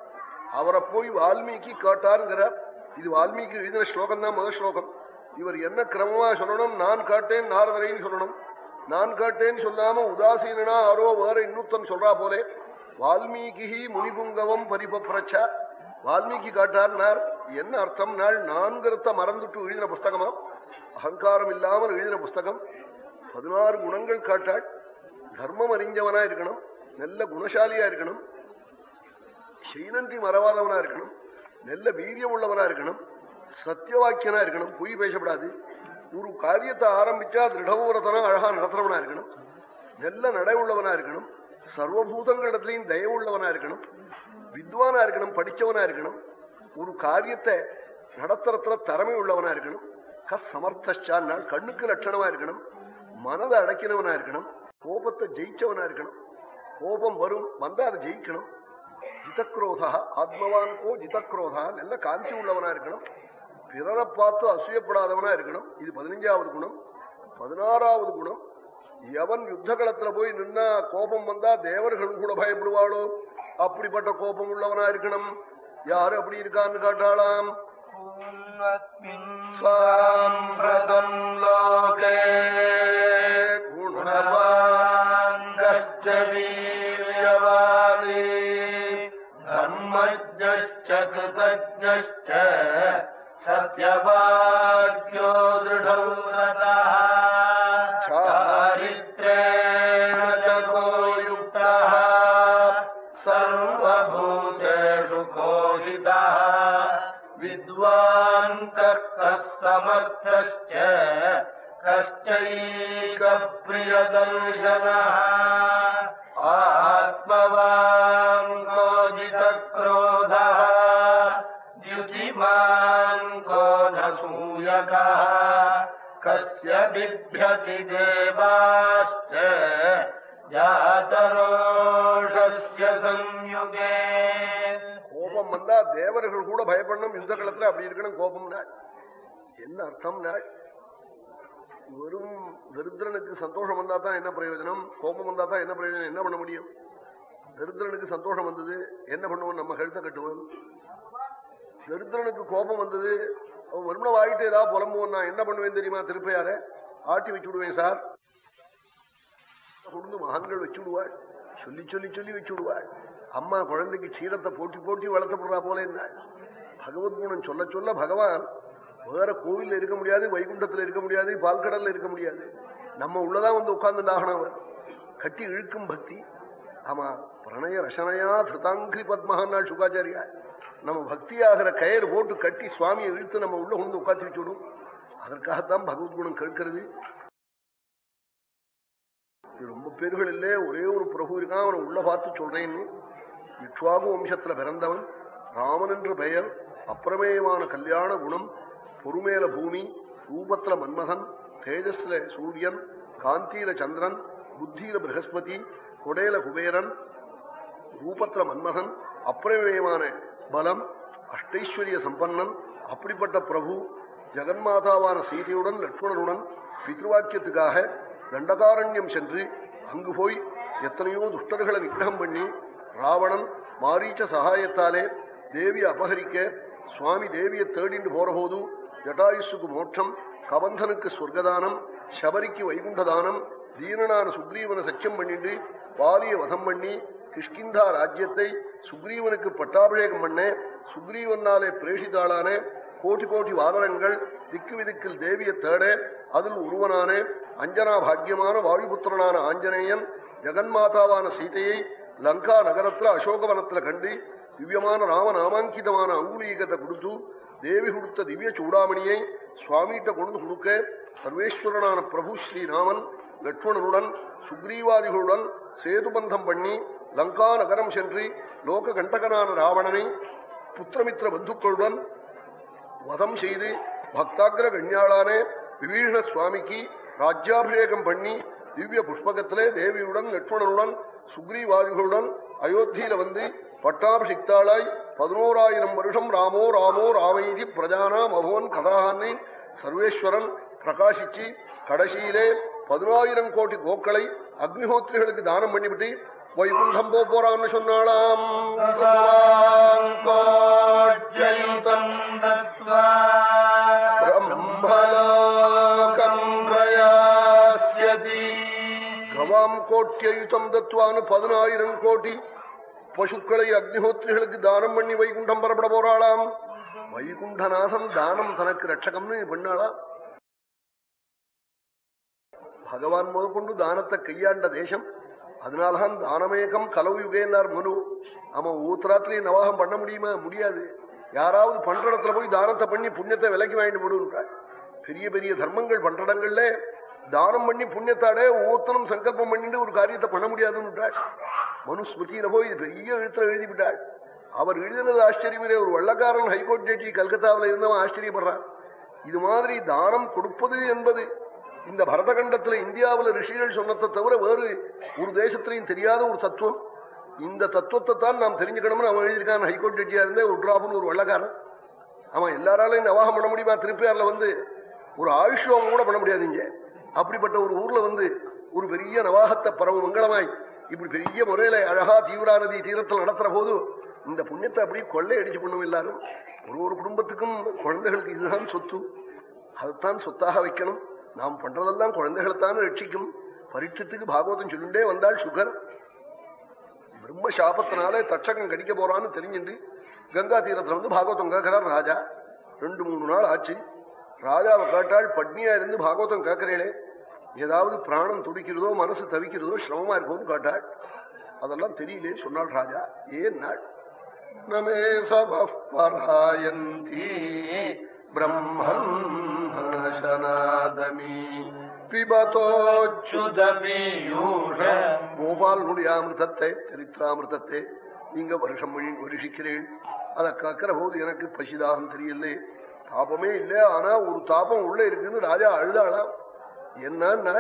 S2: அவரை போய் வால்மீகி காட்டாருங்கிறார் இது வால்மீகி எழுதின ஸ்லோகம் தான் முதல் ஸ்லோகம். இவர் என்ன கிரமமா சொல்லணும்? நான் காட்டேன் நாரதரைன்னு சொல்லணும். நான் கேட்டேன்னு சொல்லாம உதாசீனா ஆரோ வேற இன்னுத்தன் சொல்றா போலே. வால்மீகி முனிபுங்கவம் பரிபப்ரச்சா. வால்மீகி காட்டார்னார் என்ன அர்த்தம்? நாள் நான்கிறத மறந்துட்டு எழுதின புஸ்தகமா? அகங்காரம் இல்லாமல் எழுதின புஸ்தகம். பதினாறு குணங்கள் காட்டாள். தர்மம் அறிஞ்சவனா இருக்கணும். நல்ல குணசாலியா இருக்கணும். செய்நன்றி மறவாதவனா இருக்கணும். நல்ல வீரியம் உள்ளவனா இருக்கணும். சத்தியவாக்கியனா இருக்கணும். பொய் பேசப்படாது. ஒரு காரியத்தை ஆரம்பிச்சா திருடபூரத்தனா அழகா நடத்துறவனா இருக்கணும். நல்ல நடை உள்ளவனா இருக்கணும் சர்வபூதங்களிடத்திலையும் தயவுள்ளவனா இருக்கணும். வித்வானா இருக்கணும் படிச்சவனா இருக்கணும். ஒரு காரியத்தை நடத்துறதுல திறமை உள்ளவனா இருக்கணும். கஸ் சமர்த்தால் கண்ணுக்கு லட்சணமா இருக்கணும். மனதை அடக்கினவனா இருக்கணும். கோபத்தை ஜெயிச்சவனா இருக்கணும். கோபம் வரும் வந்தா அதை ஜெயிக்கணும். ஜிதக்ரோதா ஆத்மவான் கோ ஜிதக்ரோதா நல்ல காந்தி உள்ளவனா இருக்கணும். பிறரை பார்த்து அசூயப்படாதவனா இருக்கணும். இது பதினஞ்சாவது குணம். பதினாறாவது குணம். எவன் யுத்த களத்துல போய் நின்னா கோபம் வந்தா தேவர்களும் கூட பயப்படுவாளோ? அப்படிப்பட்ட கோபம் உள்ளவனா இருக்கணும். யாரு அப்படி இருக்கான்னு காட்டாளாம்?
S1: சாம்பிரதம் லோகே. குணவாங்கீரவாணி தர்மஜ்ஞ கிருதஜ்ஞ यवाद्यो दृढौ नतः जगोयुक्तः सर्वभूते सुगोहितः विद्वान्तः समर्थश्च कश्चैकप्रियदर्शनः। कस्य बिभ्यति देवाश्च जातरोषस्य संयुगे
S2: கோபம் வந்தா தேவர்கள் கூட பயப்படணும் யுத்த களத்துல அப்படி இருக்கணும் கோபம்னா என்ன அர்த்தம்னா வெறும் தரித்திரனுக்கு சந்தோஷம் வந்தா தான் என்ன பிரயோஜனம் கோபம் வந்தா தான் என்ன பிரயோஜனம் என்ன பண்ண முடியும் தரித்திரனுக்கு சந்தோஷம் வந்தது என்ன பண்ணுவோம் நம்ம கழுத்தை கட்டுவோம் தரித்திரனுக்கு கோபம் வந்தது அவன் வருமணம் ஆகிட்டு ஏதாவது புலம்புவோம் நான் என்ன பண்ணுவேன் தெரியுமா? திருப்பையார ஆட்டி வச்சு விடுவேன் சார். கொண்டு மகான்கள் வச்சு விடுவாள் சொல்லி சொல்லி சொல்லி வச்சு விடுவாள் அம்மா குழந்தைக்கு சீரத்தை போட்டி போட்டி வளர்த்தப்படுறா போல என்ன? பகவத் குணம் சொல்ல சொல்ல பகவான் வேற கோவில் இருக்க முடியாது வைகுண்டத்துல இருக்க முடியாது பால்கடல்ல இருக்க முடியாது. நம்ம உள்ளதான் வந்து உட்கார்ந்துட்டாகணும் அவர் கட்டி இழுக்கும் பக்தி. ஆமா பிரணய ரசனையா திருதாங்கிரி பத்மஹான் சுகாச்சாரியா? நம்ம பக்தியாகிற கயிறு போட்டு கட்டி சுவாமியை இழுத்து நம்ம உள்ள கொண்டு உட்காந்து வச்சு விடும். அதற்காகத்தான் பகவத்குணம் கேட்கிறது. ரொம்ப பேர்கள் இல்ல ஒரே ஒரு பிரபு இருக்கான் அவனை உள்ள பார்த்து சொல்றேன்னு. இக்ஷ்வாகு வம்சத்துல பிறந்தவன் ராமன் என்று பெயர் அப்பிரமேயமான கல்யாண குணம் பொறுமேல பூமி ரூபத்துல மன்மகன் தேஜஸ்ல சூரியன் காந்தியில சந்திரன் புத்தியில பிரகஸ்பதி கொடையில குபேரன் ரூபத்துல மன்மகன் அப்பிரமேயமான பலம் அஷ்டைஸ்வரிய சம்பன்னன் அப்படிப்பட்ட பிரபு ஜெகன்மாதாவான சீதையுடன் லட்சுமணனுடன் பித்ருவாக்கியத்துக்காக தண்டகாரண்யம் சென்று அங்கு போய் எத்தனையோ துஷ்டர்களை நிகிரகம் பண்ணி ராவணன் மாரீச்ச சகாயத்தாலே தேவி அபகரிக்க சுவாமி தேவியை தேடிண்டு போறபோது ஜட்டாயுசுக்கு மோட்சம் கபந்தனுக்கு சொர்க்கதானம் சபரிக்கு வைகுண்டதானம் தீனனான சுக்ரீவனை சத்தியம் பண்ணிட்டு பாலிய வதம் பண்ணி கிஷ்கிந்தா ராஜ்யத்தை சுக்ரீவனுக்கு பட்டாபிஷேகம் பண்ண சுக்ரீவனாலே பிரேஷிதாளான கோட்டி கோட்டி வானரங்கள் திக்கு விதிக்கில் தேவியை தேட அதில் ஒருவனான அஞ்சனா பாக்கியமான வாயுபுத்திரனான ஆஞ்சநேயன் ஜெகன்மாதாவான சீதையை லங்கா நகரத்துல அசோகவனத்துல கண்டு திவ்யமான ராமநாமாங்கிதமான அங்குலீகத்தை கொடுத்து தேவி கொடுத்த திவ்ய சூடாமணியை சுவாமிகிட்ட கொண்டு கொடுக்க சர்வேஸ்வரனான பிரபு ஸ்ரீராமன் லட்சுமணனுடன் சுக்ரீவாதிகளுடன் சேதுபந்தம் பண்ணி லங்கா நகரம் சென்று லோக கண்டகனான ராவணனை புத்திரமித்திர பந்துக்களுடன் வதம் செய்து பக்தாகிர கண்யாளான விபீஷண சுவாமிக்கு ராஜ்யாபிஷேகம் பண்ணி திவ்ய புஷ்பகத்திலே தேவியுடன் லட்சுமணனுடன் சுக்ரீவாதிகளுடன் அயோத்தியில வந்து பட்டாபிஷிக்தாளாய் பதினோராயிரம் வருஷம் ராமோ ராமோ ராமைதி பிரஜானாம் அபவன் கதான்னு சர்வேஸ்வரன் பிரகாசிச்சு கடைசியிலே பதினாயிரம் கோடி கோக்களை அக்னிஹோத்திரிகளுக்கு தானம் பண்ணிவிட்டு வைகுண்டம் போ போறான்னு
S1: பிரயாஸ்யதி
S2: கவாம் கோட்டியுதம் தத்துவான்னு பதினாயிரம் கோடி பசுக்களை அக்னிஹோத்திரிகளுக்கு தானம் பண்ணி வைகுண்டம் பரப்பட போறாளாம். வைகுண்டநாதன் தானம் தனக்கு ரட்சகம்னு பண்ணாளா? பகவான் முதற்கொண்டு தானத்தை கையாண்ட தேசம் அதனாலதான் தானமேகம் கலவுயுகேன்னார் மனு. அவன் ஊத்தராத்திரி நவாகம் பண்ண முடியுமா? முடியாது. யாராவது பண்ற இடத்துல போய் தானத்தை பண்ணி புண்ணியத்தை விலைக்கு வாங்கிட்டு போடுவாள் பெரிய பெரிய தர்மங்கள் பண்ற இடங்கள்ல தானம் பண்ணி புண்ணியத்தாட ஒவ்வொருத்தனும் சங்கல்பம் பண்ணிட்டு ஒரு காரியத்தை பண்ண முடியாதுன்னு மனுஸ்மிருதியில போய் பெரிய எழுத்துல எழுதிவிட்டாள் அவர் எழுதினது ஆச்சரியமே ஒரு வள்ளக்காரன் ஹைகோர்ட் ஜட்ஜி கல்கத்தாவில் இருந்தவன் ஆச்சரியப்படுறான். இது மாதிரி தானம் கொடுப்பது என்பது இந்த பரதகண்டத்துல இந்தியாவில் ரிஷிகள் சொன்னதை தவிர வேறு ஒரு தேசத்திலையும் தெரியாத ஒரு தத்துவம். இந்த தத்துவத்தை தான் நாம் தெரிஞ்சுக்கணும்னு அவன் எழுதியிருக்கான். ஹைகோர்ட் ஜட்ஜியா இருந்தே ஒரு ஒரு வள்ளக்காரன். அவன் எல்லாராலையும் நவாகம் பண்ண முடியுமா? திருப்பியார்ல வந்து ஒரு ஆயுஷ்யம் கூட பண்ண முடியாதுங்க அப்படிப்பட்ட ஒரு ஊர்ல வந்து ஒரு பெரிய நவாகத்தை பரவ மங்களமாய் இப்படி பெரிய முறையில அழகா தீவிரா நதி தீரத்தில் நடத்துற போது இந்த புண்ணியத்தை அப்படியே கொள்ளை அடிச்சு பண்ணும் எல்லாரும். ஒரு ஒரு குடும்பத்துக்கும் குழந்தைகளுக்கு இதுதான் சொத்து. அதுதான் சொத்தாக வைக்கணும். நாம் பண்றதெல்லாம் குழந்தைகளைத்தான் ரட்சிக்கும். பரீட்சத்துக்கு பாகவதம் சொல்லுண்டே வந்தாள் சுகர். பிரம்ம சாபத்தினாலே தட்சகம் கடிக்க போறான்னு தெரிஞ்சுண்டு. கங்கா தீரத்துல வந்து பாகவதம் கேட்கிறார் ராஜா. ரெண்டு மூணு நாள் ஆச்சு. ராஜாவை கேட்டால் பட்னியா இருந்து பாகவதம் கேட்கிறேளே. ஏதாவது பிராணம் துடிக்கிறதோ மனசு தவிக்கிறதோ சிரமமா இருக்கும்னு கேட்டாள். அதெல்லாம் தெரியலே சொன்னாள் ராஜா. ஏன் நாள்? நமே சபராயந்தி பிரம்மன் சனாதமி பிபதோச்சுதமீயூஷ கோபாலனுடைய அமிர்தத்தை சரித்திராமிர்தத்தை நீங்க வருஷம் மொழி வருஷிக்கிறேன். அதை கக்கிற போது எனக்கு பசிதாகம் தெரியல. தாபமே இல்லை ஆனா ஒரு தாபம் உள்ள இருக்குன்னு ராஜா அழுதாளாம் என்ன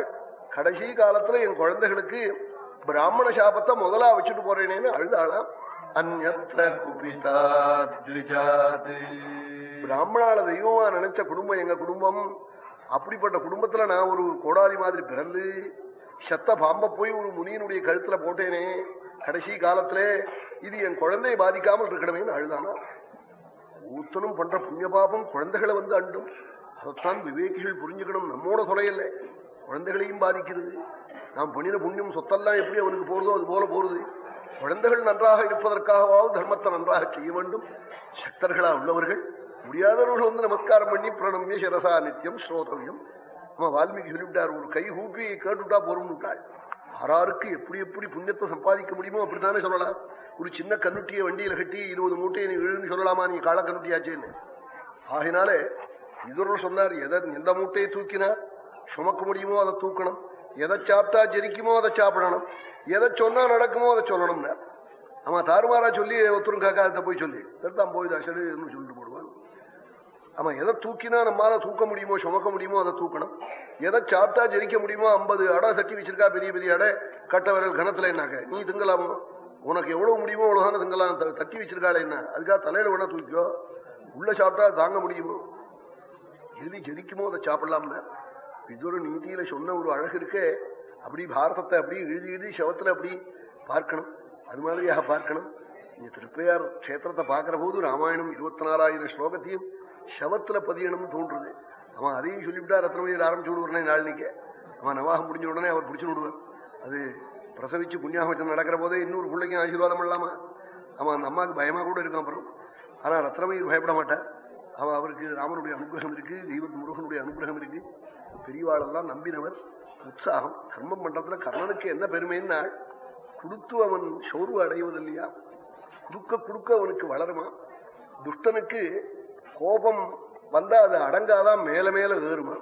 S2: கடைசி காலத்துல என் குழந்தைகளுக்கு பிராமண சாபத்தை முதலா வச்சுட்டு போறேனேன்னு அழுதாளாம் அந்நத்திர குபிதா பிராமணால தெய்வமா நினைச்ச குடும்பம் எங்க குடும்பம்? அப்படிப்பட்ட குடும்பத்துல நான் ஒரு கோடாரி மாதிரி பிறந்து செத்த பாம்ப போய் ஒரு முனியனுடைய கழுத்துல போட்டேனே கடைசி காலத்துல இது என் குழந்தையை பாதிக்காமல் இருக்கணுமேன்னு அழுதானா? ஊத்தனும் பண்ற புண்ணிய பாபம் குழந்தைகளை வந்து அண்டும். அதைத்தான் விவேகிகள் புரிஞ்சுக்கணும். நம்மோட தொலையல்ல. குழந்தைகளையும் பாதிக்கிறது. நாம் பண்ணின புண்ணியம் சொத்தெல்லாம் எப்படி அவனுக்கு போறதோ அது போல போறது. குழந்தைகள் நன்றாக இருப்பதற்காகவாவது தர்மத்தை நன்றாக செய்ய வேண்டும். சக்தர்களா உள்ளவர்கள் முடியாதவர்கள் வந்து நமஸ்காரம் பண்ணி பிரணம்ய சிரசா நித்தியம் ஸ்ரோதவியம். நம்ம வால்மீகி சொல்லிவிட்டார் ஒரு கை ஊப்பி கேட்டுட்டா போறோம்னுட்டாள் யாராருக்கு எப்படி எப்படி புண்ணியத்தை சம்பாதிக்க முடியுமோ அப்படித்தானே சொல்லலாம். ஒரு சின்ன கண்ணுட்டியை வண்டியில கட்டி இருபது மூட்டையை நீ எழுதுன்னு சொல்லலாமா? நீ கால கண்ணுட்டியாச்சேன்னு ஆகினாலே இதோட சொன்னார் எதை எந்த மூட்டையை தூக்கினா சுமக்க முடியுமோ அதை தூக்கணும். எதை சாப்பிட்டா ஜெரிக்குமோ அதை சாப்பிடணும். எதை சொன்னா நடக்குமோ அதை சொல்லணும்னா ஆமா தாறுமாறா சொல்லி ஒருத்தரும் காக்காத போய் சொல்லி தான் போய் தசடு சொல்லிட்டு போடுவான் ஆமா எதை தூக்கினா நம்மளால தூக்க முடியுமோ சுமக்க முடியுமோ அதை தூக்கணும். எதை சாப்பிட்டா ஜெரிக்க முடியுமோ ஐம்பது அடை தட்டி வச்சிருக்கா பெரிய பெரிய அடை கட்ட விரல் கணத்துல என்னாக்க? நீ திங்கலாமோ? உனக்கு எவ்வளவு முடியுமோ அவ்வளவுதான திங்கலாம். தட்டி வச்சிருக்காள் என்ன? அதுக்காக தலையில வேணா தூக்கிக்கோ. உள்ள சாப்பிட்டா தாங்க முடியுமோ? எது ஜெதிக்குமோ அதை சாப்பிடலாம்ல. இது ஒரு நீதியில சொன்ன ஒரு அழகு இருக்கே. அப்படி பாரதத்தை அப்படி எழுதி எழுதி சவத்துல அப்படி பார்க்கணும். அது மாதிரியாக பார்க்கணும். நீ திருப்பையார் கஷேத்திரத்தை பார்க்கிற போது ராமாயணம் இருபத்தி நாலாயிரம் ஸ்லோகத்தையும் சவத்துல பதியணும்னு தோன்றுது. அவன் அதையும் சொல்லிவிட்டா ரத்னவதியில் ஆரம்பிச்சு விடுவானே நாளினிக்க அவன் நவாகம் முடிஞ்ச உடனே அவர் பிடிச்சு விடுவான் அது பிரசவிச்சு புண்ணியாகமச்சம் நடக்கிற போதே இன்னொரு பிள்ளைக்கும் ஆசீர்வாதம் இல்லாமா அவன் அந்த அம்மாவுக்கு பயமா கூட இருக்கான் அப்புறம். ஆனா ரத்னமயிர் பயப்பட மாட்டான். அவன் அவருக்கு ராமனுடைய அனுகிரகம் இருக்கு தெய்வத்து முருகனுடைய அனுகிரகம் இருக்கு. பெரியவாளெல்லாம் நம்பினவர் உற்சாகம். தர்மம் பண்றதுல கர்ணனுக்கு என்ன பெருமைன்னா கொடுத்து அவன் சோர்வு அடைவது இல்லையா குடுக்க குடுக்க அவனுக்கு வளருமா? துஷ்டனுக்கு கோபம் வந்தா அது அடங்காதான் மேல மேல ஏறுமா.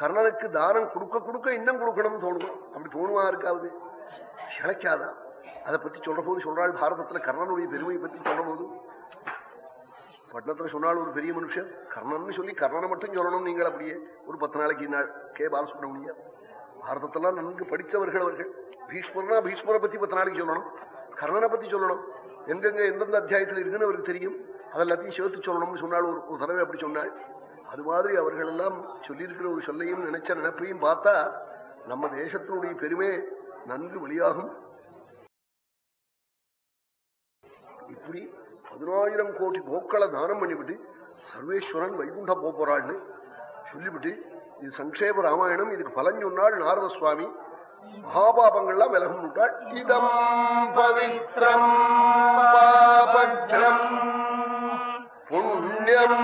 S2: கர்ணனுக்கு தானம் கொடுக்க கொடுக்க இன்னும் கொடுக்கணும்னு தோணுமா? அப்படி தோணுமா இருக்காது? இழைக்காதான் அதை பத்தி சொல்ற போது சொல்றாள் பாரதத்துல கர்ணனுடைய பெருமையை பத்தி சொல்ற போது பட்டணத்துல சொன்னால் ஒரு பெரிய மனுஷன். கர்ணன் சொல்லி கர்ணனை மட்டும் சொல்லணும் நீங்கள் அப்படியே ஒரு பத்து நாளைக்கு நாள் கே பாலசுப்ரமணியர். பாரதத்தெல்லாம் நன்கு படித்தவர்கள் அவர்கள். பீஷ்மர்னா பீஷ்மரை பத்தி பத்து நாளைக்கு சொல்லணும். கர்ணனை பத்தி சொல்லணும். எங்கெங்க எந்தெந்த அத்தியாயத்தில் இருக்குன்னு அவருக்கு தெரியும். அதெல்லாத்தையும் சேர்த்து சொல்லணும்னு சொன்னால் ஒரு ஒரு தடவை அப்படி சொன்னாள். அது மாதிரி அவர்கள் எல்லாம் சொல்லியிருக்கிற ஒரு சொல்லையும் நினைச்ச நினைப்பையும் பார்த்தா நம்ம தேசத்தினுடைய பெருமை நன்கு வெளியாகும். இப்படி பதினாயிரம் கோடி போக்களை தானம் பண்ணிவிட்டு சர்வேஸ்வரன் வைகுண்ட போறாள்னு சொல்லிவிட்டு இது சங்கேப ராமாயணம் இதுக்கு பலன் சொன்னாள் நாரத சுவாமி மகாபாபங்கள்லாம் விலகும் விட்டாள். இதம்
S1: பவித்ரம் பாபக்ரம்
S2: புண்ணியம்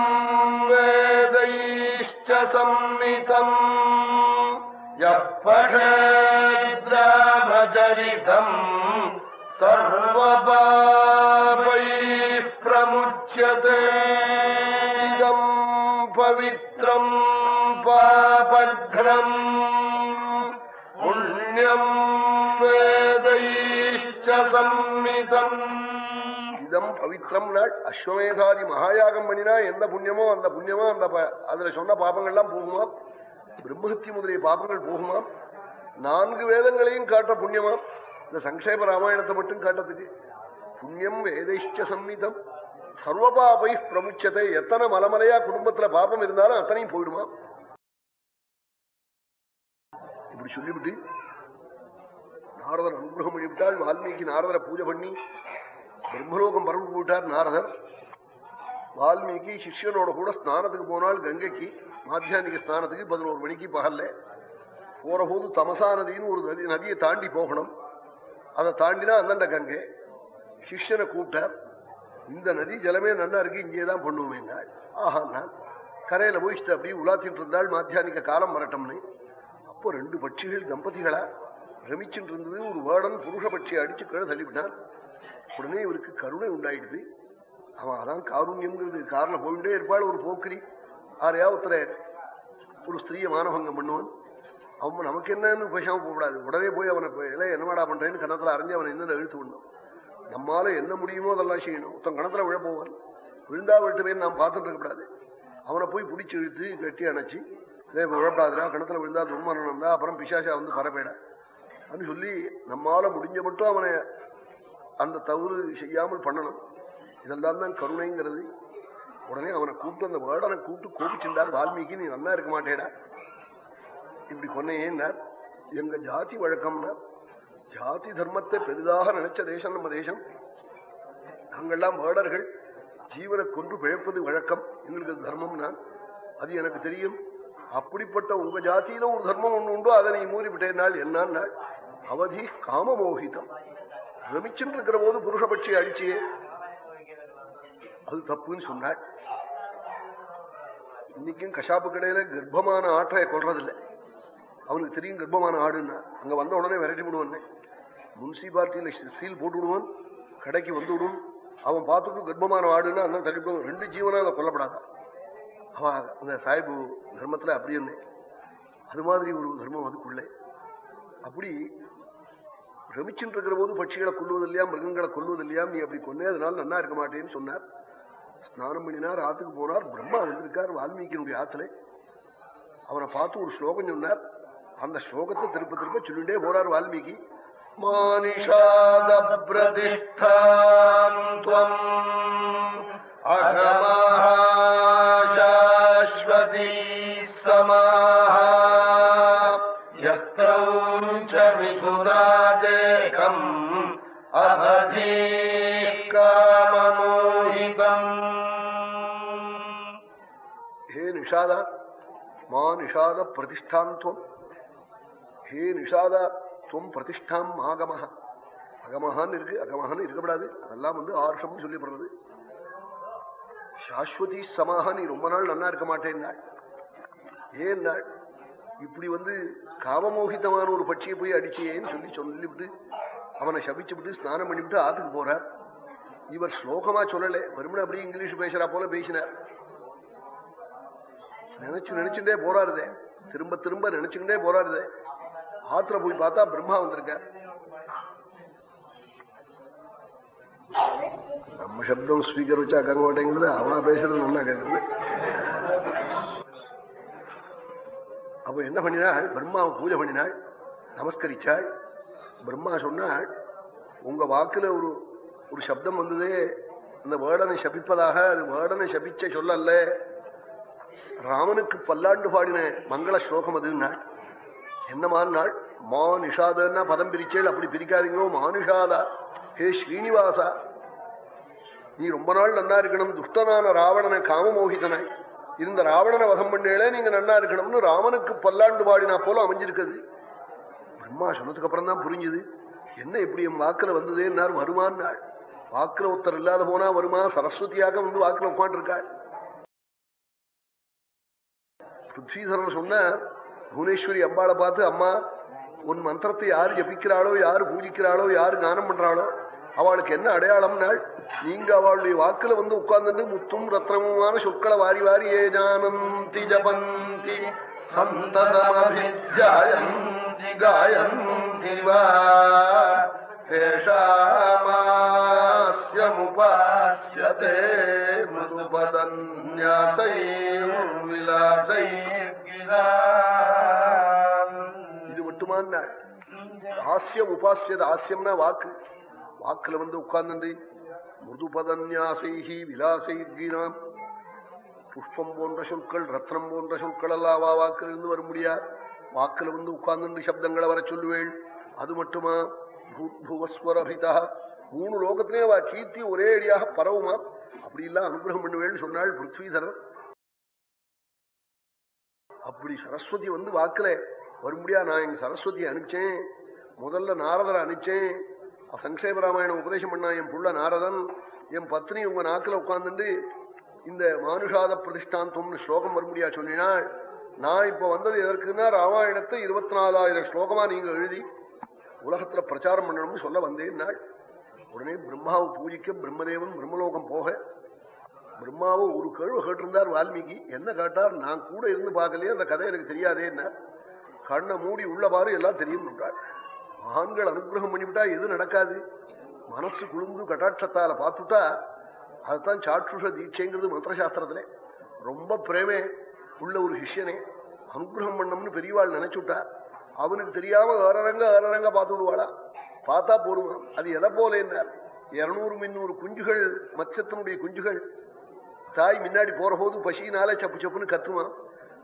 S2: வேதைஷ்ட சம்மிதம்
S1: எப்படேத்ராமச்சரிதம் சர்வபாபை பிரமுச்சியதே
S2: பவித்ரம்
S1: பாபக்ரம் புண்ணியம் வேதைஷ்ட சம்மிதம்
S2: இதம் பவித்ரம் நாள் அஸ்வமேதாதி மகாயாகம் பண்ணினா எந்த புண்ணியமோ அந்த புண்ணியமோ அந்த ப- அதுல சொன்ன பாபங்கள்லாம் போகுமா? பிரம்மஹத்தி முதலிய பாபங்கள் போகுமா? நான்கு வேதங்களையும் காட்ட புண்ணியமாம் இந்த சங்கேப ராமாயணத்தை மட்டும் காட்டத்துக்கு. புண்ணியம் வேதைஷ்ட சம்மிதம். சர்வபாபை பிரமுச்சத்தை எத்தனை மலமலையா குடும்பத்துல பாபம் இருந்தாலும் அத்தனையும் போயிடுமா? இப்படி சொல்லிவிட்டு நாரதர் அனுகிரகம் பண்ணிவிட்டால் வால்மீகி நாரதரை பூஜை பண்ணி பிரம்மலோகம் பரவு போயிட்டார் நாரதர். வால்மீகி சிஷ்யனோட கூட ஸ்நானத்துக்கு போனால் கங்கைக்கு மாத்தியானிக ஸ்நானத்துக்கு பதினோரு மணிக்கு பகல்ல. போற போது தமசா நதின்னு ஒரு நதி நதியை தாண்டி போகணும். அதை தாண்டினா அந்தண்ட கங்கை. சிஷ்யனை கூப்பிட்டார். இந்த நதி ஜலமே நன்னா இருக்கு இங்கேதான் தான் ஆஹா நான் கரையில போயிட்டு அப்படியே உலாத்திட்டு இருந்தாள் மாத்தியானிக காலம் வரட்டும்னு. அப்போ ரெண்டு பட்சிகள் தம்பதிகளா ரமிச்சுட்டு இருந்தது. ஒரு வேடன் புருஷ பட்சியை அடிச்சு கீழே தள்ளிவிட்டான். உடனே இவருக்கு கருணை உண்டாயிடுது. அவன் அதான் காருண்யம்ங்கிறது. காரில் போயிட்டே இருப்பாள் ஒரு போக்கிரி. ஆரையா ஒருத்தர ஒரு ஸ்திரீய மானபங்கம் பண்ணுவான். அவன் நமக்கு என்னன்னு பேசாம போகக்கூடாது. உடனே போய் அவனை இல்லை "ஏலே, என்னமாடா பண்றேன்னு கணத்துல அரைஞ்சு அவனை என்ன எழுத்து விடணும். நம்மால என்ன முடியுமோ அதெல்லாம் செய்யணும். ஒருத்தன் கணத்துல விழ போவான். விழுந்தா விட்டு நாம் பார்த்துட்டு இருக்கக்கூடாது அவனை போய் பிடிச்சி இழுத்து கட்டி அணைச்சி இதே விழப்படாதுடா. கணத்துல விழுந்தா துர்மரணம் தான். அப்புறம் பிசாசா வந்து பரப்பேடா. அப்படின்னு சொல்லி நம்மால முடிஞ்ச மட்டும் அவனை அந்த தவறு செய்யாமல் பண்ணணும். இதெல்லாம் தான் கருணைங்கிறது. உடனே அவனை கூப்பிட்டு அந்த வேடனை கூப்பிட்டு கோபிச்சுண்டார் வால்மீகி நீ நல்லா இருக்க மாட்டேடா. இப்படி கொன்னையேன்னார் எங்க ஜாதி வழக்கம்னா ஜாதி தர்மத்தை பெரிதாக நினைச்ச தேசம் நம்ம தேசம். நாங்கள்லாம் வேடர்கள். ஜீவனை கொன்று பிழைப்பது வழக்கம். எங்களுக்கு தர்மம்னா அது எனக்கு தெரியும். அப்படிப்பட்ட உங்க ஜாத்தியில ஒரு தர்மம் ஒண்ணு உண்டோ. அதை நீ மூறிவிட்டேனால் என்னன்னா அவதி காமமோகிதம். ரமிச்சுட்டு இருக்கிற போது புருஷபட்சி அடிச்சியே அது தப்புன்னு சொன்னாள் இன்னைக்கும் கஷாப்பு கடையில கர்ப்பமான ஆட்டை கொள்றதில்லை அவனுக்கு தெரியும் கர்ப்பமான ஆடுன்னா அங்க வந்த உடனே விரட்டி விடுவான் முன்சிபாலிட்டியில சீல் போட்டு விடுவான் கடைக்கு வந்து விடும் அவன் பார்த்துட்டு கர்ப்பமான ஆடுன்னா அந்த தடுப்பு ரெண்டு ஜீவனாக கொல்லப்படாதான் அவன் அந்த சாஹிபு தர்மத்துல அப்படி இருந்தேன் அது மாதிரி ஒரு தர்மம் அதுக்குள்ளே அப்படி பிரமிச்சுட்டு இருக்கிற போது பட்சிகளை கொள்வது இல்லையா மிருகங்களை கொள்வது இல்லையா நீ அப்படி கொன்னே அதனால நன்னா இருக்க மாட்டேன்னு சொன்னார். ஸ்நானம் பண்ணினார் ஆத்துக்கு போனார் பிரம்மா வந்திருக்கார் வால்மீகியினுடைய ஆத்துல அவரை பார்த்து ஒரு ஸ்லோகம் சொன்னார். அந்த ஸ்லோகத்தை திருப்ப திருப்ப சொல்லிட்டே போறார் வால்மீகி. மானிஷாத
S1: பிரதிஷ்டாம் துவம்
S2: ஹே நிஷாதா மா நிஷாத பிரதிஷ்டாந்தம் ஹே நிஷாதா துவம் பிரதிஷ்டாம் ஆகமஹ அகமஹான்னு இருக்கு அகமஹான்னு இருக்கப்படாது அதெல்லாம் வந்து ஆர்ஷம் சொல்லப்படுறது. சாஸ்வதி சமாக நீ ரொம்ப நாள் நல்லா இருக்க மாட்டேன் ஏன் இப்படி வந்து காமமோகிதமான ஒரு பட்சியை போய் அடிச்சேன்னு சொல்லி சொல்லிவிட்டு அவனை சபிச்சு விட்டு ஸ்நானம் பண்ணிவிட்டு ஆத்துக்கு போறார். இவர் ஸ்லோகமா சொல்லலை. வெறுமனே அப்படியே இங்கிலீஷ் பேசுறா போல பேசினார். நினைச்சு நினைச்சுட்டே போராடுதே திரும்ப திரும்ப நினைச்சுக்கிட்டே போராடுதே ஆத்துல போய் பார்த்தா பிரம்மா வந்திருக்க நம்ம சப்தம் ஸ்பீக்கர் வச்சா கங்கோட்டைங்கிறது மாட்டேங்கிறது அவனா பேசுறது நல்லா கேட்கறது அப்ப என்ன பண்ணினாள் பிரம்மாவை பூஜை பண்ணினாள் நமஸ்கரிச்சாள் பிரம்மா சொன்னாள் உங்க வாக்குல ஒரு ஒரு சப்தம் வந்ததே அந்த வேடனை சபிப்பதாக அது வேடனை சபிச்ச சொல்லல்ல. ராமனுக்கு பல்லாண்டு பாடின மங்கள ஸ்லோகம் அதுன்னா என்ன நாள் மா நிஷாதன்னா பதம் பிரிச்சேள் அப்படி பிரிக்காதீங்களோ மானுஷாதா ஹே ஸ்ரீனிவாசா. நீ ரொம்ப நாள் நன்னா இருக்கணும். துஷ்டனான ராவணனை காமமோகிதனை இருந்த ராவணனை வசம் பண்ணேளே நீங்க நன்னா இருக்கணும்னு ராமனுக்கு பல்லாண்டு பாடினா போல அமைஞ்சிருக்குது. பிரம்மா சொன்னதுக்கு அப்புறம் தான் புரிஞ்சுது. என்ன இப்படி என் வாக்குல வந்ததேன்னார் வருமான் நாள்? வாக்குல ஒருத்தர் இல்லாத போனா வருமா? சரஸ்வதியாக வந்து வாக்குல உட்காந்துருக்காள் பிருத்வீதரன் சொன்ன புவனேஸ்வரி அம்பாளை பார்த்து அம்மா உன் மந்திரத்தை யாரு ஜபிக்கிறாளோ யாரு பூஜிக்கிறாளோ யாரு கானம் பண்றாளோ அவளுக்கு என்ன அடையாளம் நாள்? நீங்க அவளுடைய வாக்குல வந்து உட்கார்ந்து முத்தும் ரத்னமுமான சொற்களை வாரி வாரி ஏ ஜானந்தி ஜபந்தி சந்ததமபிஜாயந்தி காயந்தி வா தேஷாமாஸ்யமுபாஸ்யதே மிருதுபதன்யாசை இது மட்டுமான் ஆசியம் உபாசியது ஆசியம்னா வாக்கு வாக்குல வந்து உட்கார்ந்து மிருதுபதன்யாசைஹி விலாசை கீனாம் புஷ்பம் போன்ற சொற்கள் ரத்னம் போன்ற சொற்கள் எல்லாம் வா வாக்கில் இருந்து வர முடியாது. வாக்கில் வந்து உட்கார்ந்து சப்தங்களை வர சொல்லுவேள். அது மட்டுமா? பூவஸ்வரபிதா. மூணு லோகத்திலே வா கீர்த்தி ஒரே அடியாக பரவுமா? அப்படி எல்லாம் அனுகிரகம் பண்ணுவேன்னு சொன்னாள் பிருத்வீதரன். அப்படி சரஸ்வதி வந்து வாக்குல வரும்படியா நான் எங்க சரஸ்வதியை அனுப்பிச்சேன். முதல்ல நாரதரை அனுப்பிச்சேன். சங்கேப ராமாயணம் உபதேசம் பண்ணா என் புள்ள நாரதன். என் பத்னி உங்க நாக்கில் உட்கார்ந்துட்டு இந்த மானுஷாத பிரதிஷ்டாந்தம்னு ஸ்லோகம் வரும்படியா சொன்னால் நான் இப்ப வந்தது எதற்குன்னா ராமாயணத்தை இருபத்தி நாலாயிரம் ஸ்லோகமா நீங்க எழுதி உலகத்துல பிரச்சாரம் பண்ணணும்னு சொல்ல வந்தேன் நாள். உடனே பிரம்மாவை பூஜிக்க பிரம்மதேவன் பிரம்மலோகம் போக பிரம்மாவை ஒரு கேள்வி கேட்டிருந்தார் வால்மீகி. என்ன கேட்டார்? நான் கூட இருந்து பார்க்கலையே அந்த கதை எனக்கு தெரியாதே என்ன? கண்ணை மூடி உள்ள பாரு எல்லாம் தெரியும் என்றார். மகான்கள் அனுகிரகம் பண்ணிவிட்டா எது நடக்காது? மனசு குழுந்து கட்டாட்சத்தால பார்த்துட்டா அதுதான் சாட்சுஷ தீட்சைங்கிறது மந்திரசாஸ்திரத்துல. ரொம்ப பிரேமே. உள்ள ஒரு சிஷியனே. அனுகிரகம் பண்ணம்னு பெரியவாள் நினைச்சுட்டா. அவனுக்கு தெரியாம அரரங்க அரரங்க பார்த்து விடுவாளா? பார்த்தா போருவான் அது எதை போல என்ன இருநூறு மின்னூறு குஞ்சுகள் மச்சத்தினுடைய குஞ்சுகள். தாய் முன்னாடி போற போது பசியினால சப்பு சப்புன்னு கத்துவான்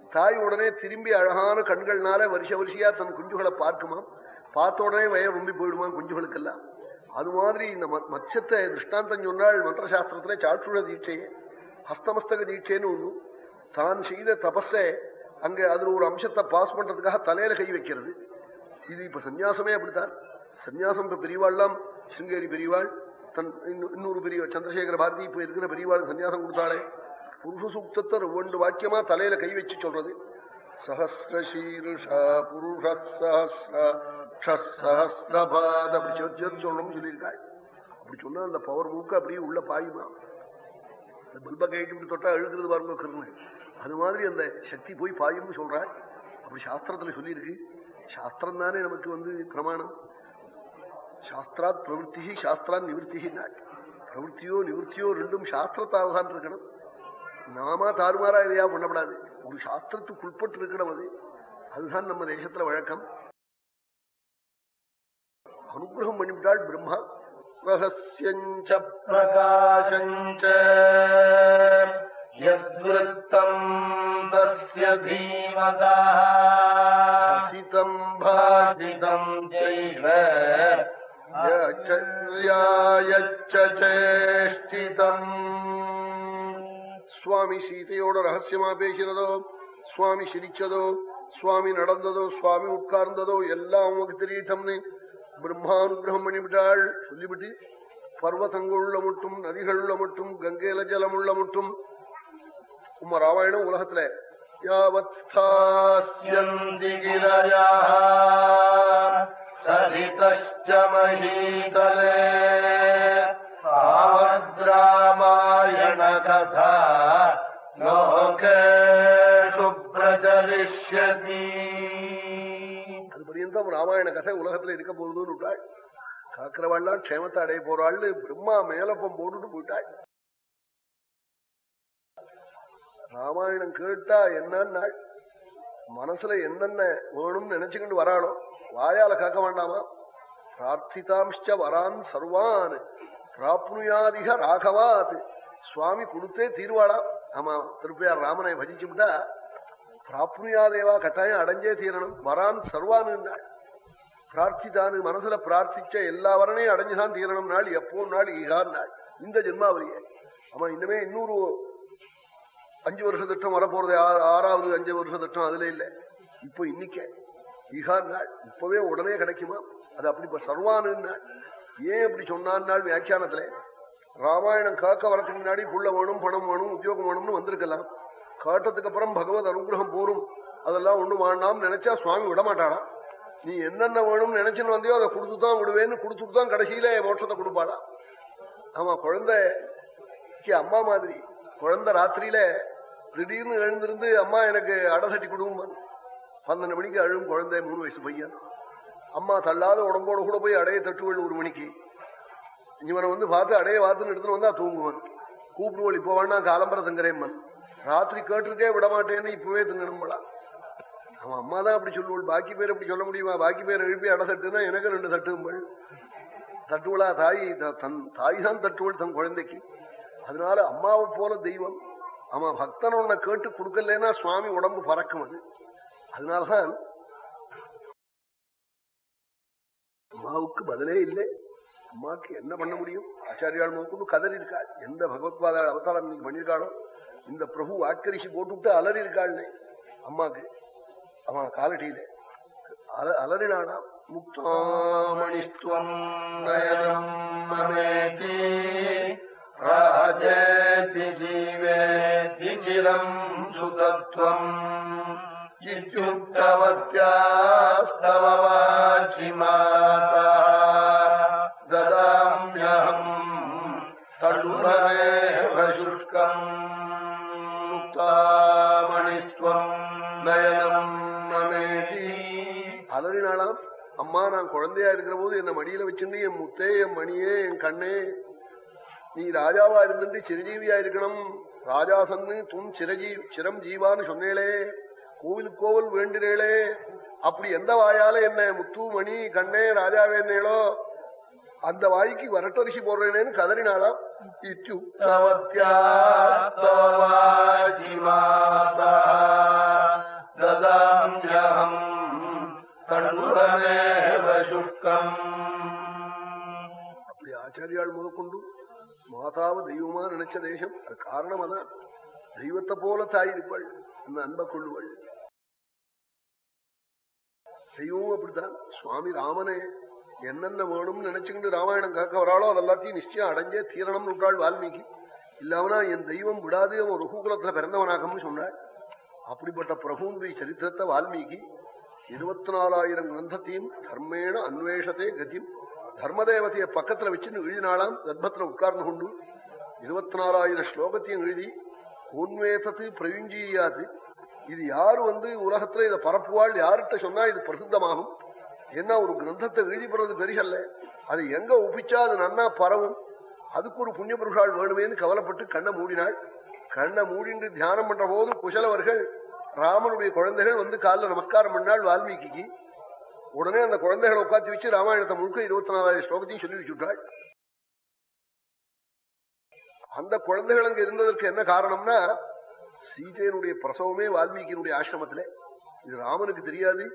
S2: தாய் உடனே திரும்பி அழகான கண்கள்னால வருஷ வருஷையா தன் குஞ்சுகளை பார்க்குமாம். பார்த்த உடனே வய ரொம்ப போயிடுவான் குஞ்சுகளுக்கெல்லாம். அது மாதிரி இந்த மத்தியத்தை திருஷ்டாந்தம் சொன்னால் மந்திரசாஸ்திரத்துல சாட்சுழ தீட்சையே ஹஸ்தமஸ்தக தீட்சைன்னு ஒண்ணு தான் செய்த தபஸை அங்க அதுல ஒரு அம்சத்தை பாஸ் பண்றதுக்காக தலையில கை வைக்கிறது. இது இப்ப சன்னியாசமே அப்படித்தான். சன்னியாசம் இப்ப பெரியவாள்லாம் சிங்கேரி பெரியவாள் தன் இன்னொரு பெரிய சந்திரசேகர பாரதி இப்ப இருக்கிற பெரியவாள் சன்னியாசம் கொடுத்தாளே. புருஷ சூக்தத்தை ரெண்டு வாக்கியமா தலையில கை வச்சு சொல்றது. சஹசிரசீருஷா புருஷ சஹசிரபாத அப்படி சொல்லணும்னு சொல்லியிருக்காள் அப்படி சொன்னா அந்த பவர் மூக்க அப்படியே உள்ள பாயுமா? அந்த பல்ப கைட்டு இப்படி தொட்டா அழுகிறது பாருங்க கருணை அது மாதிரி அந்த சக்தி போய் பாயும்னு சொல்றாள் அப்படி சாஸ்திரத்துல சொல்லியிருக்கு. சாஸ்திரம் தானே நமக்கு வந்து பிரமாணம். சாஸ்திராத் பிரவருத்தி சாஸ்திராத் நிவர்த்தி பிரவருத்தியோ நிவர்த்தியோ ரெண்டும் சாஸ்திரத்தாவதான் இருக்கணும். நாமா தாறுமாறா எதையா பண்ணப்படாது. ஒரு சாஸ்திரத்துக்கு உட்பட்டு இருக்கணும் அது. அதுதான் நம்ம தேசத்துல வழக்கம். அனுகிரகம் பண்ணிவிட்டாள் பிரம்மா ரகசியஞ்ச
S1: பிரகாசஞ்ச यद्वृत्तम् तस्य धीमता
S2: हसितम्
S1: भासितम् चैव
S2: भाचर्यायच्च चेष्टितम् சுவாமி சீதையோட ரகசியமா பேசினதோ சுவாமி சிரிச்சதோ சுவாமி நடந்ததோ சுவாமி உட்கார்ந்ததோ எல்லாம் உமக்கு தெரியட்டம்னு பிரம்மானுகிரகம் பண்ணிவிட்டாள் சொல்லிவிட்டு பர்வத்தங்குள்ள மட்டும் நதிகள்ல மட்டும் கங்கையில ஜலமுள்ள மட்டும். உம்ம ராமாயணம் உலகத்துல
S1: யாவத்ஸ்திகிரயா சரிதமீதலே ராமாயண
S2: கதா பூர்ணம் ராமாயண கதை உலகத்துல இருக்க போகுதுன்னு விட்டாள். காக்கிறவாள்லாம் க்ஷேமத்தை அடைய போறாள்னு பிரம்மா மேலப்பம் போட்டுட்டு போயிட்டாள். ராமாயணம் கேட்டா என்னன்னா மனசுல என்னென்ன வேணும்னு நினைச்சுக்கிட்டு வராளோ? வாயால காக்க வேண்டாமா? பிரார்த்திதாம்ச்ச வரான் சர்வான். பிராப்னுயாதிக ராகவாத். சுவாமி கொடுத்தே தீர்வாளாம் ஆமா திருப்பியார் ராமனை பஜிச்சுட்டா. பிராப்னுயாதேவா கட்டாயம் அடைஞ்சே தீரணும். வரான் சர்வான்னு பிரார்த்தித்தானு மனசுல பிரார்த்திச்ச எல்லா வரனையும் அடைஞ்சுதான் தீரணும் நாள் எப்போ நாள் ஈகார் நாள். இந்த ஜென்மாவளியே. ஆமா இன்னுமே இன்னொரு அஞ்சு வருஷ திட்டம் வரப்போறது ஆறாவது அஞ்சு வருஷ திட்டம் அதுல இல்ல. இப்போ இன்னைக்கே. ஈகார் நாள். இப்பவே உடனே கிடைக்குமா? அது அப்படி இப்ப சர்வானு நாள். ஏன் அப்படி சொன்னான் நாள் வியாக்கியானத்துல? ராமாயணம் காக்க வரதுக்கு முன்னாடி புள்ள வேணும் பணம் வேணும் உத்தியோகம் வேணும்னு வந்திருக்கலாம். காட்டத்துக்கு அப்புறம் பகவத் அனுகிரகம் போரும். அதெல்லாம் ஒண்ணு வேண்டாம் நினைச்சா சுவாமி விட மாட்டாளாம் நீ என்னென்ன வேணும்னு நினைச்சுன்னு வந்தியோ அதை கொடுத்துதான் விடுவேன்னு கொடுத்துட்டு தான் கடைசியில மோட்சத்தை கொடுப்பாளா? ஆமா குழந்தைக்கு அம்மா மாதிரி. குழந்தை ராத்திரியில திடீர்னு எழுந்திருந்து அம்மா எனக்கு அடை சட்டி கொடுங்க பன்னெண்டு மணிக்கு அழும் குழந்தை மூணு வயசு பையன். அம்மா தள்ளாத உடம்போட கூட போய் அடைய தட்டுவள் ஒரு மணிக்கு. இவனை வந்து பார்த்து அடைய பார்த்துன்னு எடுத்துட்டு வந்தா தூங்குவன். கூப்பிடுவோள் இப்போ வேணா காலம்பரம் தங்குறேம்மன். ராத்திரி கேட்டிருக்கே விட மாட்டேன்னு இப்பவே திங்கணும்பளா அவன் அம்மா தான் அப்படி சொல்லுவள். பாக்கி பேர் அப்படி சொல்ல முடியுமா? பாக்கி பேர் எழுப்பி அடை தட்டுனா எனக்கு ரெண்டு தட்டுங்கள் தட்டுவளா தாய்? த- தன் தாய் தான் தட்டுவள் தன் குழந்தைக்கு. அதனால அம்மாவை போல தெய்வம். அவன் பக்தன் உன்னை கேட்டு கொடுக்கலன்னா சுவாமி உடம்பு பறக்கும் அது. அதனால்தான் அம்மாவுக்கு பதிலே இல்லை. அம்மாவுக்கு என்ன பண்ண முடியும்? ஆச்சாரியால் நோக்கு கதறி இருக்காள். எந்த பகவத்வாதாள் அவதாரம் இன்னைக்கு பண்ணியிருக்காளோ? இந்த பிரபு வாக்கரிசி போட்டுவிட்டு அலறி இருக்காள்னே அம்மாக்கு. அவன் காலடியில அல அலறினானா? முக்தோமணிஸ்துவம்
S1: மமேதி ராஜேதி ஜீவேதி சிரம் சுதத்வம். இத்யுக்தவத்யாஸ்தவவாச்சி
S2: மாதா ததா நான் குழந்தையா இருக்கிற போது என்ன மடியில வச்சுட்டு என் முத்தே என் மணியே என் கண்ணே. நீ ராஜாவா இருந்துட்டு சிரஞ்சீவியா இருக்கணும். ராஜாசன்னு தும் சிரஜீவ் சிரம் ஜீவான்னு சொன்னேளே. கோவில் கோவில் வேண்டினேளே அப்படி எந்த வாயால என்ன முத்து மணி கண்ணே ராஜாவேனேளோ அந்த வாய்க்கு வரட்டரிசி போடுறேனேன்னு
S1: கதறினாலாம் இச்சு சுக்கம்
S2: அப்படி ஆச்சாரியால் முதற்கொண்டு மாதாவை தெய்வமா நினைச்ச தேசம் அது காரணம் அதான். தெய்வத்தை போல தாயிருப்பாள் அந்த அன்பை கொள்ளுவாள். தெய்வம் அப்படித்தான். சுவாமி ராமனே என்னென்ன வேணும்னு நினைச்சுக்கிட்டு ராமாயணம் காக்க வராளோ அதெல்லாத்தையும் நிச்சயம் அடைஞ்சே தீரணம் விட்டாள் வால்மீகி. இல்லாமனா என் தெய்வம் விடாது அவன் ரகுகுலத்துல பிறந்தவனாகம்னு சொன்னாள். அப்படிப்பட்ட பிரபுந்தி சரித்திரத்தை வால்மீகி இருபத்தி நாலாயிரம் கிரந்தத்தையும் தர்மேண அன்வேஷத்தை கதியும் தர்மதேவதைய பக்கத்துல வச்சுன்னு எழுதினாலாம் கர்ப்பத்துல உட்கார்ந்து கொண்டு. இருபத்தி நாலாயிரம் ஸ்லோகத்தையும் எழுதி உன்வேசத்து பிரயுஞ்சியாது இது யாரு வந்து உலகத்துல இதை பரப்புவாள் யார்கிட்ட சொன்னா இது பிரசித்தமாகும்? என்ன ஒரு கிரந்தத்தை எழுதி போறது பெரியல்ல அது எங்க ஒப்பிச்சா அது நன்னா பரவும்? அதுக்கு ஒரு புண்ணிய புருஷாள் வேணுமேன்னு கவலைப்பட்டு கண்ணை மூடினாள். கண்ணை மூடிண்டு தியானம் பண்ற போது குசலவர்கள் ராமனுடைய குழந்தைகள் வந்து காலில் நமஸ்காரம் பண்ணாள் வால்மீகிக்கு. உடனே அந்த குழந்தைகளை உட்காந்து வச்சு ராமாயணத்தை முழுக்க இருபத்தி நாலாயிரம் ஸ்லோகத்தையும் சொல்லி வச்சுட்டாள் அந்த குழந்தைகள் அங்க இருந்ததற்கு என்ன காரணம்னா சீதையனுடைய பிரசவமே வால்மீகியினுடைய ஆசிரமத்திலே. இது ராமனுக்கு தெரியாது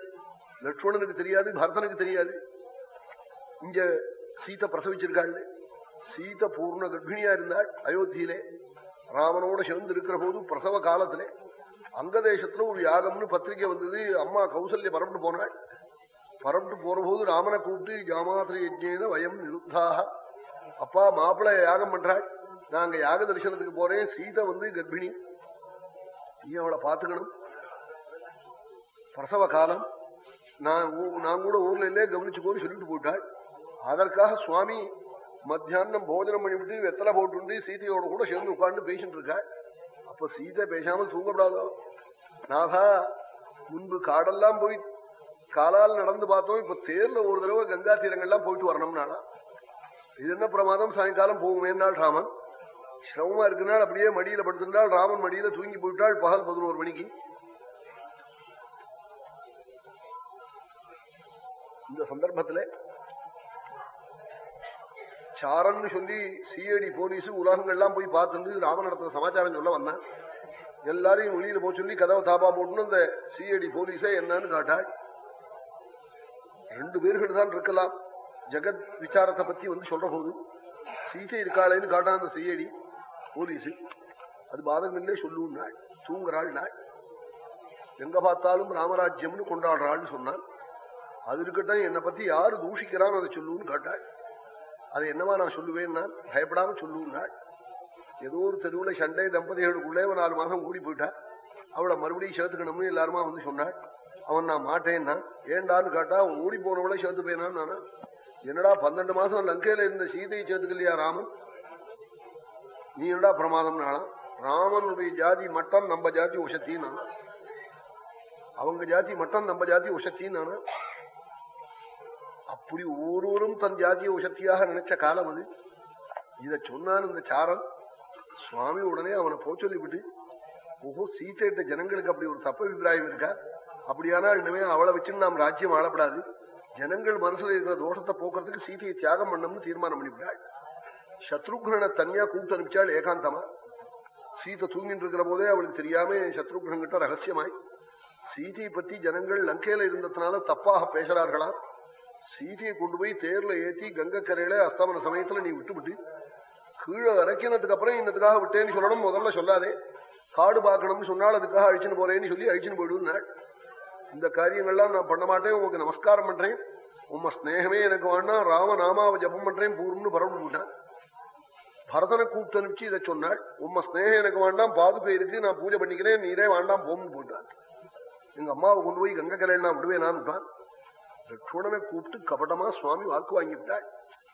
S2: லட்சுமணனுக்கு தெரியாது பரதனுக்கு தெரியாது. இங்க சீதை பிரசவிச்சிருக்காள். சீத பூர்ண கர்ப்பிணியா இருந்தாள் அயோத்தியிலே. ராமனோட சேர்ந்து இருக்கிற போது பிரசவ காலத்திலே. அங்க தேசத்துல ஒரு யாகம்னு பத்திரிக்கை வந்தது. அம்மா கௌசல்ய பரம்பிட்டு போனாள். பரம்பிட்டு போற போது ராமனை கூப்பிட்டு ஜாமாத்திர யஜ்ஞேன வயம் நிருத்தாக அப்பா மாப்பிள்ளை யாகம் பண்றாள். நாங்க யாக தரிசனத்துக்கு போறேன். சீதை வந்து கர்ப்பிணி. நீ அவளை பாத்துக்கணும் பிரசவ காலம். நான் ஊ- நான் கூட ஊர்ல கவனிச்சு கவனிச்சுக்கோன்னு சொல்லிட்டு போயிட்டாள். அதற்காக சுவாமி மத்தியானம் போஜனம் பண்ணிவிட்டு வெத்தலை போட்டு சீதையோட கூட சேர்ந்து உட்காந்து பேசிட்டு இருக்காள். அப்ப சீதை பேசாமல் தூங்கப்படாதோ நாதா முன்பு காடெல்லாம் போய் காலால் நடந்து பார்த்தோம் இப்ப தேர்ல ஒரு தடவை கங்கா தீரங்கள்லாம் போயிட்டு வரணும் நானா இது என்ன பிரமாதம்? சாயங்காலம் போகுமேனாள் ராமன்? சிரமமா இருக்குனால் அப்படியே மடியில படுத்திருந்தால் ராமன் மடியில தூங்கி போயிட்டாள் பகல் பதினோரு மணிக்கு. இந்த சந்தர்ப்பத்துல சாரன்னு சொல்லி சிஐடி போலீஸ் உலகங்கள்லாம் போய் பார்த்துட்டு ராமனிடத்துல சமாச்சாரம் சொல்ல வந்தான். எல்லாரையும் வெளியில போய் சொல்லி கதவை தாப்பா போட்டுன்னு அந்த சிஐடி போலீஸே என்னன்னு காட்டாள் ரெண்டு பேர்கள் தான் இருக்கலாம். ஜெகத் விசாரத்தை பத்தி வந்து சொல்ற போது சீதை இருக்காளேன்னு காட்டான் அந்த சிஐடி போலீஸ். அது பாதகமில்லே சொல்லுவோம் தூங்குறாள் நாள் எங்க பார்த்தாலும் ராமராஜ்யம்னு கொண்டாடுறாள்னு சொன்னான். அது இருக்கட்டும் என்னை பத்தி யாரு தூஷிக்கிறான்னு அதை சொல்லுன்னு கேட்டாள் அது என்னவா நான் சொல்லுவேன் நான் பயப்படாம சொல்லுன்னாள் ஏதோ ஒரு தெருவுல சண்டை தம்பதிகளுக்குள்ளே ஒரு நாலு மாசம் கூடி போயிட்டா. அவளை மறுபடியும் சேர்த்துக்கணும்னு எல்லாருமா வந்து சொன்னாள் அவன் நான் மாட்டேன்னா? ஏண்டான்னு கேட்டா ஓடி போனவளை சேர்த்து போயினான் நானா? என்னடா பன்னெண்டு மாசம் லங்கையில இருந்த சீதையை சேர்த்துக்கலையா ராமன்? நீ என்னடா பிரமாதம் நாளாம் ராமனுடைய ஜாதி மட்டம் நம்ம ஜாதி உஷத்தின்னு அவங்க ஜாதி மட்டம் நம்ம ஜாதி உஷத்தின்னு அப்படி ஒவ்வொருவரும் தன் ஜாதிய உஷத்தியாக நினைச்ச காலம் அது. இத சொன்னான் இந்த சாரன் சுவாமி உடனே அவனை போ சொல்லிவிட்டு ஓஹோ சீத்தையிட்ட ஜனங்களுக்கு அப்படி ஒரு தப்ப அபிப்பிராயம் இருக்கா? அப்படியானா இனிமே அவளை வச்சுன்னு நாம் ராஜ்யம் ஆளப்படாது. ஜனங்கள் மனசுல இருக்கிற தோஷத்தை போக்குறதுக்கு சீதையை தியாகம் பண்ணணும்னு தீர்மானம் பண்ணிவிட்டாள். சத்ருக்னனை தனியா கூப்பிட்டு அனுப்பிச்சாள் ஏகாந்தமா. சீதை தூங்கிட்டு இருக்கிற போதே அவளுக்கு தெரியாம சத்ருக்னன் கிட்ட ரகசியமாய் சீதையை பத்தி ஜனங்கள் லங்கையில இருந்ததுனால தப்பாக பேசுறார்களா? சீதையை கொண்டு போய் தேர்ல ஏத்தி கங்கக்கரையில அஸ்தமன சமயத்துல நீ விட்டுவிட்டு கீழே இறக்கினதுக்கு அப்புறம் இன்னதுக்காக விட்டேன்னு சொல்லணும் முதல்ல சொல்லாதே. காடு பார்க்கணும்னு சொன்னால் அதுக்காக அழிச்சுன்னு போறேன்னு சொல்லி அழிச்சுன்னு போயிடுனாள் இந்த காரியங்கள்லாம் நான் பண்ண மாட்டேன் உங்களுக்கு நமஸ்காரம் பண்றேன். உம்ம ஸ்நேகமே எனக்கு வேணா ராம நாமாவை ஜபம் பண்றேன் பூர்வம்னு பரவ விட்டான் பரதனை கூப்பிட்டு அனுப்பிச்சு இதை சொன்னாள் உம்ம ஸ்நேகம் எனக்கு வேண்டாம் பாதுகை இருக்கு நான் பூஜை பண்ணிக்கிறேன் நீரே வேண்டாம் போம்னு போட்டான் எங்க அம்மாவை கொண்டு போய் கங்கை கலையில் நான் விடுவேனான்னு விட்டான் லட்சுமணனை கூப்பிட்டு கபடமா சுவாமி வாக்கு வாங்கிவிட்டாள்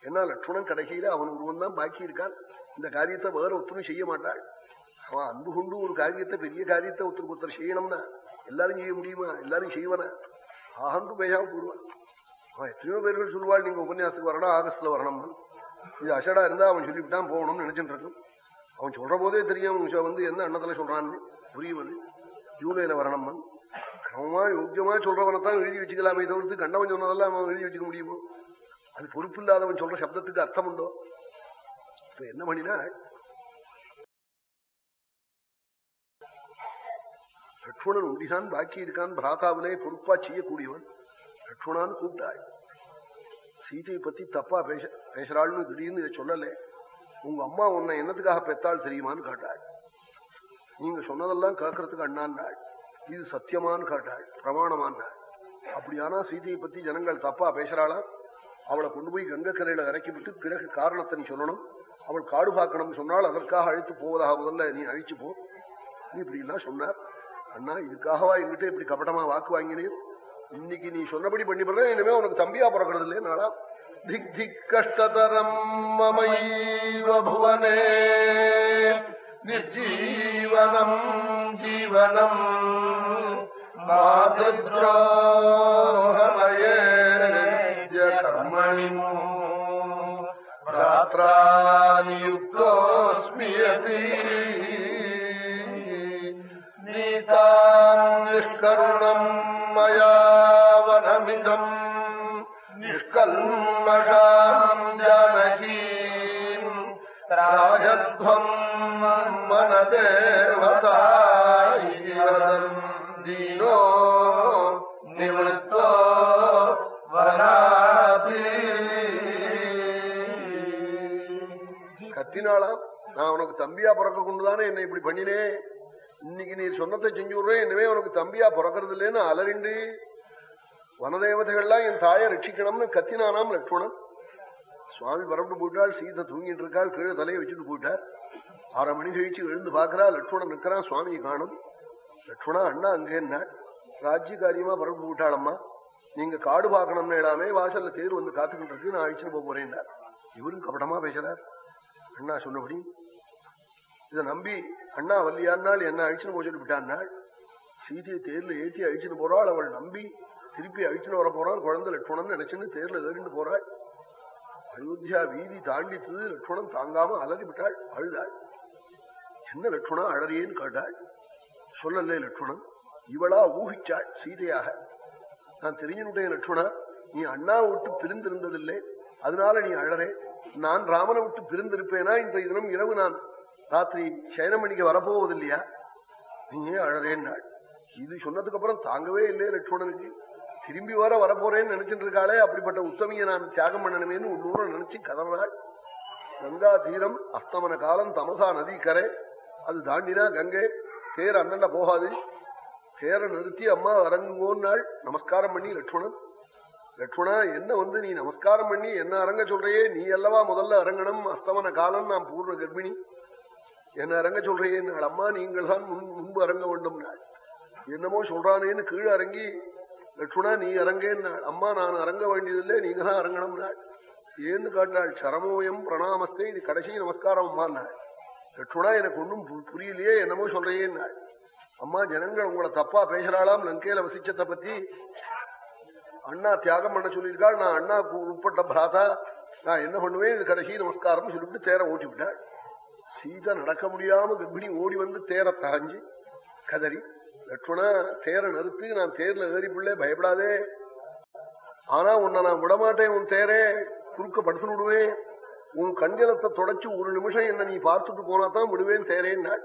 S2: ஏன்னா லட்சுமணன் கடைசியில அவன் ஒருவன் தான் பாக்கி இருக்கான். இந்த காரியத்தை வேற ஒத்துணும் செய்ய மாட்டாள். அவன் அன்பு கொண்டு ஒரு காரியத்தை பெரிய காரியத்தை ஒருத்தருக்கு ஒருத்தர் செய்யணும்னா எல்லாரும் செய்ய முடியுமா? எல்லாரும் செய்வனா? ஆகந்து பேசாம போடுவான். அவன் எத்தனையோ பேர்கள் சொல்லுவாள் நீங்க உபன்யாசத்துக்கு வரணும் ஆகஸ்ட்ல வரணும். இது அஷடா இருந்தா அவன் சொல்லிவிட்டான் போகணும்னு நினைச்சிட்டு இருக்கும். அவன் சொல்ற போதே தெரியும் வந்து என்ன அண்ணத்துல சொல்றான்னு புரியும் ஜூலைல வரணும் கிரமமா யோக்கியமா சொல்றவனைத்தான் எழுதி வச்சுக்கலாமே தவிர்த்து கண்டவன் சொன்னதெல்லாம் அவன் எழுதி வச்சுக்க முடியுமோ? அது பொறுப்பு இல்லாதவன் சொல்ற சப்தத்துக்கு அர்த்தம் உண்டோ இப்ப என்ன பண்ணினா லட்சுமணன் உண்டிதான் பாக்கி இருக்கான் பிராதாவிலே பொறுப்பா செய்யக்கூடியவன். லட்சுமணான்னு கூப்பிட்டாள் சீதையை பத்தி தப்பா பேச பேசுறாள்னு திடீர்னு இதை சொல்லல. உங்க அம்மா உன்னை என்னத்துக்காக பெத்தாள் தெரியுமான்னு கேட்டாள். நீங்க சொன்னதெல்லாம் கேட்கறதுக்கு அண்ணான்னாள் இது சத்தியமான்னு கேட்டாள் பிரமாணமானாள் அப்படியானா சீதையை பத்தி ஜனங்கள் தப்பா பேசுறாளா? அவளை கொண்டு போய் கங்க கரையில இறக்கி விட்டு பிறகு காரணத்தை நீ சொல்லணும். அவள் காடு பார்க்கணும்னு சொன்னால் அதற்காக அழைத்து போவதாக முதல்ல நீ அழைச்சு போ. நீ இப்படி எல்லாம் சொன்னார் அண்ணா இதுக்காகவா எங்கிட்ட இப்படி கபட்டமா வாக்கு வாங்கினேன் இன்னைக்கு நீ சொன்னபடி பண்ணி பண்ற இனிமே உனக்கு தம்பியா பிறக்கிறது இல்லையே நாளா திக் திக் கஷ்டதரம்
S1: மமைவனே நிர்ஜீவனம் ஜீவனம். மாதத்ரோகமயே. ध्यामिमो भ्रात्रानियुक्तोऽस्मि अपि नीताम् निष्करुणम् मया वनमिदम् निष्कल्मषाम् जानकीम् राजध्वम् मनदेवता दीनो निवृत्तो
S2: கத்தினாலாம் நான் உனக்கு தம்பியா பிறக்க கொண்டுதானே என்னை இப்படி பண்ணினேன் இன்னைக்கு நீ சொன்னத்தை செஞ்சு விடுறேன் இனிமே உனக்கு தம்பியா பிறக்கிறது இல்லைன்னு அலறிண்டு வனதேவதைகள்லாம் என் தாயை ரட்சிக்கணும்னு கத்தினானாம் லட்சுமணன். சுவாமி பரப்பிட்டு போயிட்டாள் சீதை தூங்கிட்டு இருக்காள் கீழே தலையை வச்சுட்டு போயிட்டார். அரை மணி கழிச்சு எழுந்து பாக்குறா லட்சுமணன் நிற்கிறான் சுவாமியை காணும். லட்சுமணா அண்ணா அங்கே என்ன? ராஜ்ய காரியமா பரப்பிட்டு போயிட்டாளம்மா நீங்க காடு பார்க்கணும்னு எல்லாமே வாசல்ல தேர் வந்து காத்துக்கிட்டு இருக்கு நான் அழிச்சுட்டு போக போறேன் இவரும் கபடமா பேசுறாரு. அண்ணா சொன்னபடி இதை நம்பி அண்ணா வல்லியானால் என்ன அழிச்சுன்னு போச்சுட்டு விட்டான்னாள் சீதையை தேர்ல ஏற்றி அழிச்சுன்னு போறாள். அவள் நம்பி திருப்பி அழிச்சுன்னு வர போறாள் குழந்தை லட்சுமணன் நினைச்சுன்னு தேர்ல ஏறிண்டு போறாள். அயோத்தியா வீதி தாண்டித்தது லட்சுமணன் தாங்காம அலறி விட்டாள். அழுதாள். என்ன லட்சுமணா அழறியேன்னு கேட்டாள். சொல்லலே லட்சுமணன். இவளா ஊகிச்சாள் சீதையாக. நான் தெரிஞ்சுட்டேன் லட்சுமணா. நீ அண்ணா விட்டு பிரிந்திருந்ததில்லை. அதனால நீ அழறே நான் ராமனை விட்டு பிரிந்திருப்பேனா? இன்றைய தினம் இரவு நான் ராத்திரி சயனம் வரப்போவது வரப்போவதில்லையா? நீ ஏன் அழறேன்னாள் இது சொன்னதுக்கு அப்புறம் தாங்கவே இல்லையே லட்சுமணனுக்கு. திரும்பி வர வரப்போறேன்னு நினைச்சிட்டு இருக்காளே அப்படிப்பட்ட உத்தமியை நான் தியாகம் பண்ணணுமேன்னு உள்ளூர நினைச்சு கதறாள் கங்கா தீரம் அஸ்தமன காலம் தமசா நதி கரை அது தாண்டினா கங்கை தேர் அண்ணன்ல போகாது. தேரை நிறுத்தி அம்மா அரங்குவோன்னாள் நமஸ்காரம் பண்ணி லட்சுமணன். லட்சுமணா என்ன வந்து நீ நமஸ்காரம் பண்ணி என்ன அரங்க சொல்றையே? நீ அல்லவா முதல்ல அரங்கணம் அஸ்தமன காலம் நான் பூர்ண கர்ப்பிணி. என்ன அரங்க சொல்றையே? நாள் அம்மா நீங்கள் தான் முன் முன்பு அரங்க வேண்டும் நாள். என்னமோ சொல்றானேன்னு கீழே அரங்கி லட்சுமணா நீ அரங்கேன்னாள் அம்மா நான் அரங்க வேண்டியதில்லை நீங்க தான் அரங்கணம் நாள். ஏன்னு காட்டினாள் சரமோயம் பிரணாமஸ்தே இது கடைசி நமஸ்காரம் அம்மா நாள். லட்சுமணா எனக்கு ஒன்றும் புரியலையே என்னமோ சொல்றையே நாள். அம்மா ஜனங்கள் உங்களை தப்பா பேசுறாளாம் லங்கையில வசிச்சத்தை பத்தி. அண்ணா தியாகம் பண்ண சொல்லியிருக்காள் நான் அண்ணா உட்பட்ட பிராதா நான் என்ன பண்ணுவேன்? இது கடைசி நமஸ்காரம் சொல்லிவிட்டு தேரை ஓட்டி விட்டாள் சீதை நடக்க முடியாம கர்ப்பிணி ஓடி வந்து தேரை தகஞ்சு கதறி லட்சுமணா தேரை நிறுத்தி நான் தேர்ல ஏறி பிள்ளை பயப்படாதே. ஆனா உன்னை நான் விடமாட்டேன் உன் தேரே. குறுக்க படுத்து விடுவேன். உன் கஞ்சலத்தை தொடச்சு ஒரு நிமிஷம் என்ன நீ பார்த்துட்டு போனாதான் விடுவேன் தேரேன்னா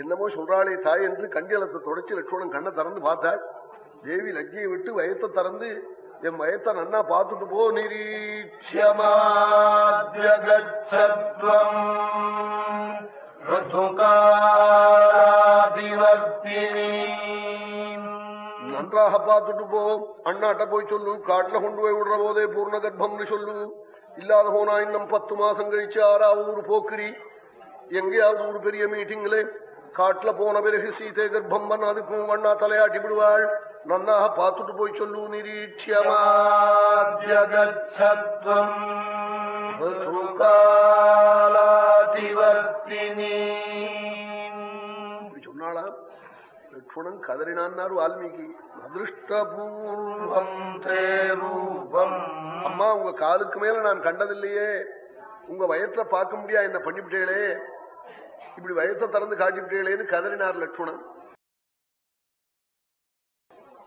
S2: என்னமோ சொல்றாளே தாய் என்று கஞ்சலத்தை தொடச்சு லட்சுமணன் கண்ணை திறந்து பார்த்தாள் தேவி லஜ்ஜையை விட்டு வயத்தை திறந்து என் வயத்தை நன்னா பார்த்துட்டு போ நிரீட்சியமாத்யகச்சத்வம் நன்றாக பார்த்துட்டு போ அண்ணாட்ட போய் சொல்லு காட்டுல கொண்டு போய் விடுற போதே பூர்ண கர்ப்பம்னு சொல்லு. இல்லாத போனா இன்னும் பத்து மாசம் கழிச்சு ஆறாவது ஒரு போக்குறி. எங்கேயாவது ஒரு பெரிய மீட்டிங்ல காட்டுல போன பிறகு சீதை கர்ப்பம் பண்ண அதுக்கும் அண்ணா தலையாட்டி விடுவாள். நன்னாக பார்த்துட்டு போய் சொல்லு நிரீட்சியமாத்யகச்சத்வம் சொன்னாலாம் லட்சுமணன் கதறினான்னார் வால்மீகி. அதிருஷ்டபூர்வம் ரூபம். அம்மா உங்க காலுக்கு மேல நான் கண்டதில்லையே. உங்க வயத்துல பார்க்க முடியா? என்ன பண்ணிவிட்டேளே இப்படி வயத்தை திறந்து காட்டிவிட்டேளேன்னு கதறினார் லட்சுமணன்.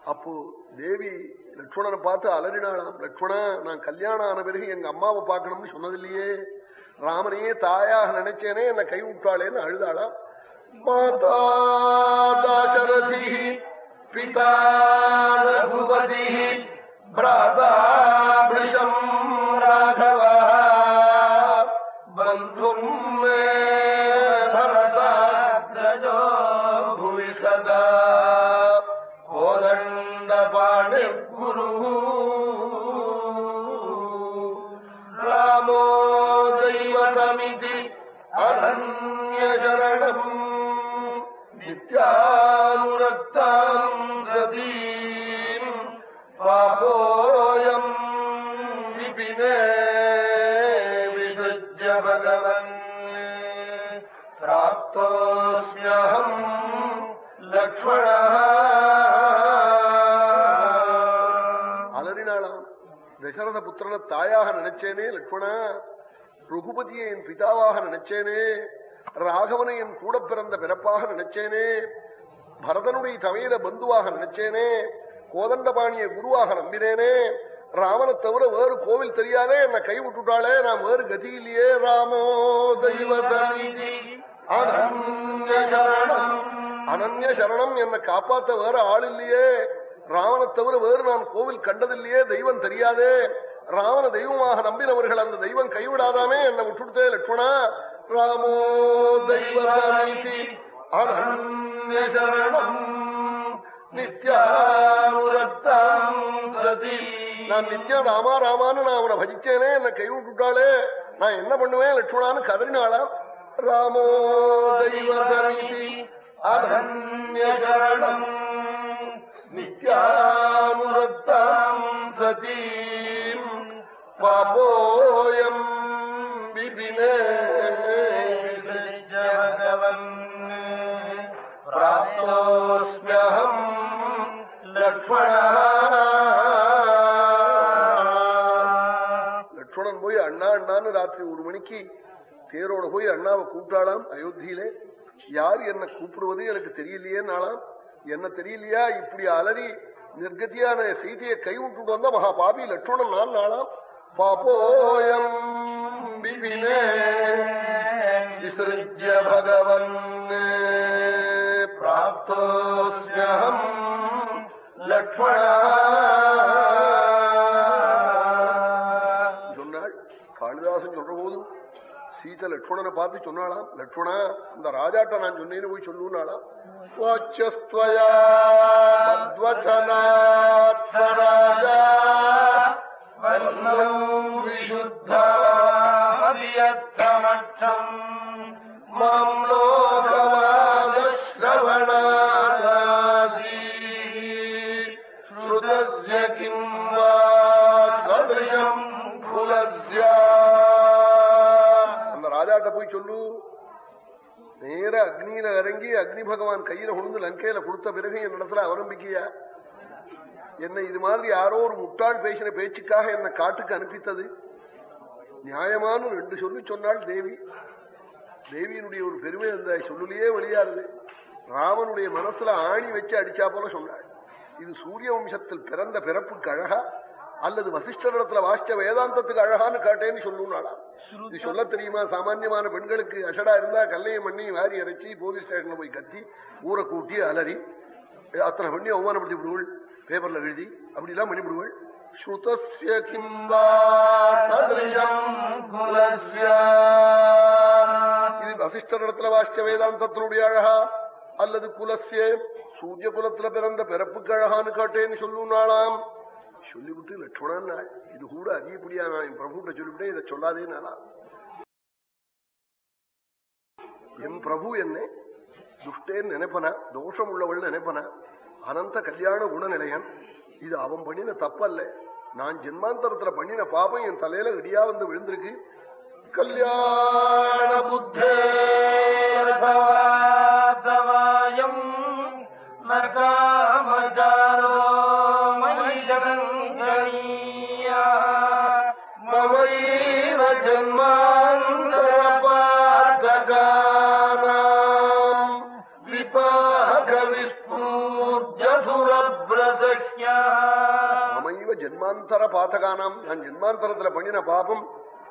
S2: அப்போ தேவி லட்சுமணனை பார்த்து அலறினாளாம் லட்சுமணா நான் கல்யாணம் ஆன பிறகு எங்க அம்மாவை பார்க்கணும்னு சொன்னதில்லையே. ராமனையே தாயாக நினைச்சேனே என்ன கை விட்டாளேன்னு அழுதாளாம் மாதா தாசரதி பிதா ரகுபதி பிராதா பிருஷம் ராகவ தசரத புத்திரனை தாயாக நினைச்சேனே லட்சுமணா? ரகுபதியை என் பிதாவாக நினைச்சேனே? ராகவனை என் கூட பிறந்த பிறப்பாக நினைச்சேனே? பரதனுடைய தமையில பந்துவாக நினைச்சேனே? கோதண்டபாணியை குருவாக நம்பினேனே? ராமனை தவிர வேறு கோவில் தெரியாதே என்னை கை விட்டுட்டாளே நான் வேறு கதி இல்லையே ராமோ தெய்வதமிதி அனன்ய சரணம். அனன்ய சரணம் என்னை காப்பாத்த வேற ஆள் இல்லையே. ராவனை தவிர வேறு நான் கோவில் கண்டதில்லையே தெய்வம் தெரியாதே. ராவண தெய்வமாக நம்பினவர்கள் அந்த தெய்வம் கைவிடாதாமே என்னை விட்டுடுத்தே லட்சுமணா. ராமோ தெய்வீதி அனன்ய சரணம் நித்யானுரத்தாம் நான் நித்யா ராமா ராமான்னு நான் அவனை பஜிச்சேனே என்னை கைவிட்டுட்டாளே. நான் என்ன பண்ணுவேன் லட்சுமணான்னு கதறினாளா? ராமோ தெய்வீதி அனன்ய நித்யானுரத்தாம் சதீம் பபோயம் விபினே
S1: ஜகவன்
S2: பிராப்தோஸ்மியகம் லக்ஷ்மணா லக்ஷ்மணன் போய் அண்ணா அண்ணான்னு ராத்திரி ஒரு மணிக்கு தேரோட போய் அண்ணாவை கூப்பிட்டாளாம் அயோத்தியிலே. யார் என்ன கூப்பிடுவது எனக்கு தெரியலையே நாளாம் என்ன தெரியலையா? இப்படி அலறி நிர்கதியான செய்தியை கை வந்த மகா பாபி லட்சுமணன் நான் நாளாம் பாப்போயம் விபினே பகவன் பிராப்தோஸ்யம் லட்சுமணா சீத்தை லட்சுமணனை பார்த்து சொன்னாலாம் லட்சுமணா அந்த ராஜாட்ட நான் சொன்னேன்னு போய் சொல்லுனாலாம்
S1: வாச்சஸ்வயாஜா
S2: மம் நேர அக்னியில இறங்கி அக்னி பகவான் கையில கொண்டு லங்கையில கொடுத்த பிறகு என் இடத்துல அவலம்பிக்கையா என்னை இது மாதிரி யாரோ ஒரு முட்டாள் பேசின பேச்சுக்காக என்னை காட்டுக்கு அனுப்பித்தது. நியாயமான ரெண்டு சொல்லி சொன்னாள் தேவி. தேவியினுடைய ஒரு பெருமை அந்த சொல்லுலயே வெளியாருது ராமனுடைய மனசுல ஆணி வச்சு அடிச்சா போல சொன்னாள். இது சூரிய வம்சத்தில் பிறந்த பிறப்புக்கு அழகா அல்லது வசிஷ்டரிடத்துல வாசிச்ச வேதாந்தத்துக்கு அழகான்னு காட்டேன்னு சொல்லுனாளா இது சொல்ல தெரியுமா? சாமான்யமான பெண்களுக்கு அஷடா இருந்தா கல்லையை பண்ணி வாரி இறைச்சி போலீஸ் ஸ்டேஷன்ல போய் கத்தி ஊரை கூட்டி அலறி அத்தனை பண்ணி அவமானப்படுத்தி விடுவள் பேப்பர்ல எழுதி அப்படி எல்லாம் பண்ணி விடுவள் ஸ்ருதஸ்ய கிம்பா இது வசிஷ்டரிடத்துல வாசிச்ச வேதாந்தத்தினுடைய அழகா? அல்லது குலசிய சூரிய குலத்துல பிறந்த பிறப்புக்கு அழகான்னு காட்டேன்னு சொல்லுனாளாம் சொல்லிவிட்டு லட்சுமணன் இது கூட அதிகப்படியா நான் என் பிரபுட்ட சொல்லிவிட்டேன் இதை சொல்லாதே நாளா என் பிரபு என்ன துஷ்டேன்னு நினைப்பனா தோஷம் உள்ளவள் நினைப்பனா? அனந்த கல்யாண குணநிலையன். இது அவன் பண்ணின தப்பல்ல. நான் ஜென்மாந்தரத்துல பண்ணின பாப்பம் என் தலையில இடியா வந்து விழுந்திருக்கு. கல்யாண புத்தே மமைவ ஜன்மாந்தரபாதகானாம் ஜென்மாந்தர பாதகானாம் நான் ஜென்மாந்தரத்துல பண்ணின பாபம்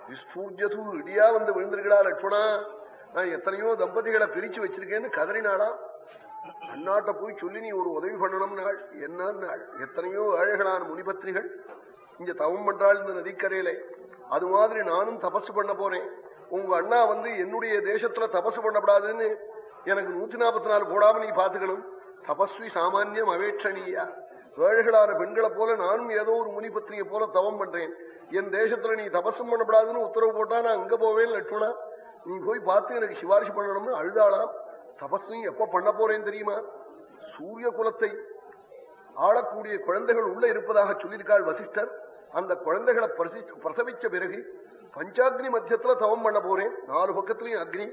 S2: விஸ்பூர்ஜது இடியா வந்து விழுந்திருக்கா லட்சுமணா நான் எத்தனையோ தம்பதிகளை பிரிச்சு வச்சிருக்கேன்னு கதறினாளா. அண்ணாட்ட போய் சொல்லி நீ ஒரு உதவி பண்ணணும் நாள். என்ன நாள்? எத்தனையோ ஏழைகளான முனிபத்திரிகள் இங்க தவம் பண்றாள் இந்த நதிக்கரையிலே. அது மாதிரி நானும் தபசு பண்ண போறேன். உங்க அண்ணா வந்து என்னுடைய தேசத்துல தபசு பண்ணப்படாதுன்னு எனக்கு நூத்தி நாற்பத்தி நாலு போடாம நீ பாத்துக்கணும். தபஸ்வி சாமான்யம் அவேட்சணியா. ஏழைகளான பெண்களை போல நானும் ஏதோ ஒரு முனிபத்ரியை போல தவம் பண்றேன். என் தேசத்துல நீ தபசும் பண்ணப்படாதுன்னு உத்தரவு போட்டா நான் அங்க போவேன் லட்சுணா நீ போய் பார்த்து எனக்கு சிபாரிசு பண்ணணும்னு அழுதாளாம் தபஸையும் எப்ப பண்ண போறேன் தெரியுமா? சூரிய குலத்தை ஆளக்கூடிய குழந்தைகள் உள்ள இருப்பதாக சொல்லியிருக்காள் வசிஷ்டர். அந்த குழந்தைகளை பிரசவிச்ச பிறகு பஞ்சாக்னி மத்தியத்துல தவம் பண்ண போறேன். நாலு பக்கத்திலையும் அக்னி.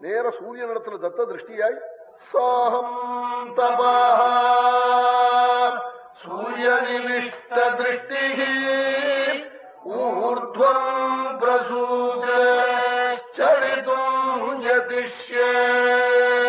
S2: நேர சூரிய நடத்துல தத்த திருஷ்டியாய் சாகம் தபா சூரிய நிமிஷ்ட திருஷ்டி ஊர்துவம் பிரசூஜ சரிதும் யதிஷ்யேதாம்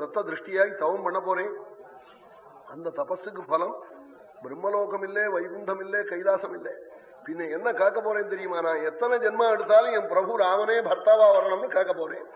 S2: தத்த திருஷ்டியாகி தவம் பண்ண போறேன். அந்த தபஸுக்கு பலம். பிரம்மலோகம் இல்லே வைகுண்டம் இல்லே கைலாசம் இல்லை பின்ன என்ன காக்க போறேன் தெரியுமா? நான் எத்தனை ஜென்மா எடுத்தாலும் என் பிரபு ராமனே பர்த்தாவா வரணும்னு காக்க போறேன்.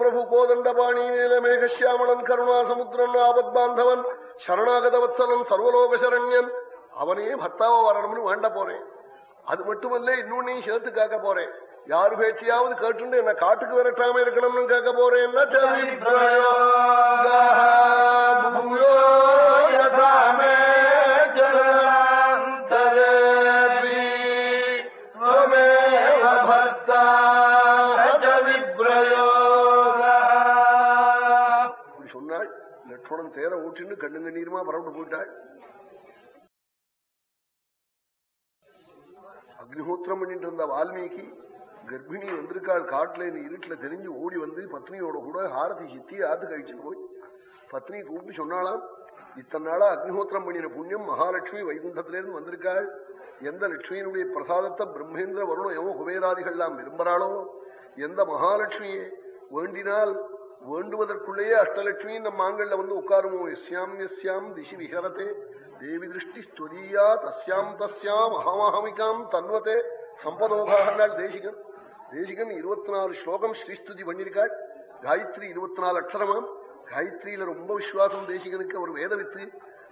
S2: பிரபு கோதண்டபாணி நீலமேகசியாமளன் கருணாசமுத்திரன் ஆபத் பாந்தவன் சரணாகதவத்சலன் சர்வலோக சரண்யன் அவனே பர்த்தாவா வரணும்னு வேண்ட போறேன். அது மட்டுமல்ல இன்னொன்னையும் சேர்த்து கேட்க போறேன். யாரு பேச்சையாவது கேட்டுண்டு என்ன காட்டுக்கு விரட்டாம இருக்கணும்னு கேட்க போறேன் பண்ணிட்டு இருந்த வால்மீகி கர்ப்பிணி வந்திருக்காள் காட்டுல இந்த இருட்டுல தெரிஞ்சு ஓடி வந்து பத்னியோட கூட ஹாரதி சித்தி ஆத்து கழிச்சு போய் பத்னி கூப்பிட்டு சொன்னாலாம் இத்தனை நாளா அக்னிஹோத்திரம் பண்ணின புண்ணியம் மகாலட்சுமி வைகுண்டத்திலிருந்து வந்திருக்காள். எந்த லட்சுமியினுடைய பிரசாதத்தை பிரம்மேந்திர வருணம் எவோ குபேராதிகள்லாம் விரும்புறாளோ எந்த மகாலட்சுமியை வேண்டினால் வேண்டுவதற்குள்ளேயே அஷ்டலட்சுமி நம் மாங்கல்ல வந்து உட்காருமோ? எஸ்யாம் எஸ்யாம் திசி விஹரத்தே தேவி திருஷ்டி ஸ்துரியா தஸ்யாம் தஸ்யாம் அகமஹமிகாம் தன்வத்தே சம்பதோகாண்டாள் தேசிகன் தேசிகன் இருபத்தி நாலு ஸ்லோகம் ஸ்ரீஸ்துதி பண்ணிருக்காள் காயத்ரி இருபத்தி நாலு அக்ஷரமாம். காயத்ரியில ரொம்ப விசுவாசம் தேசிகனுக்கு அவர் வேதவித்து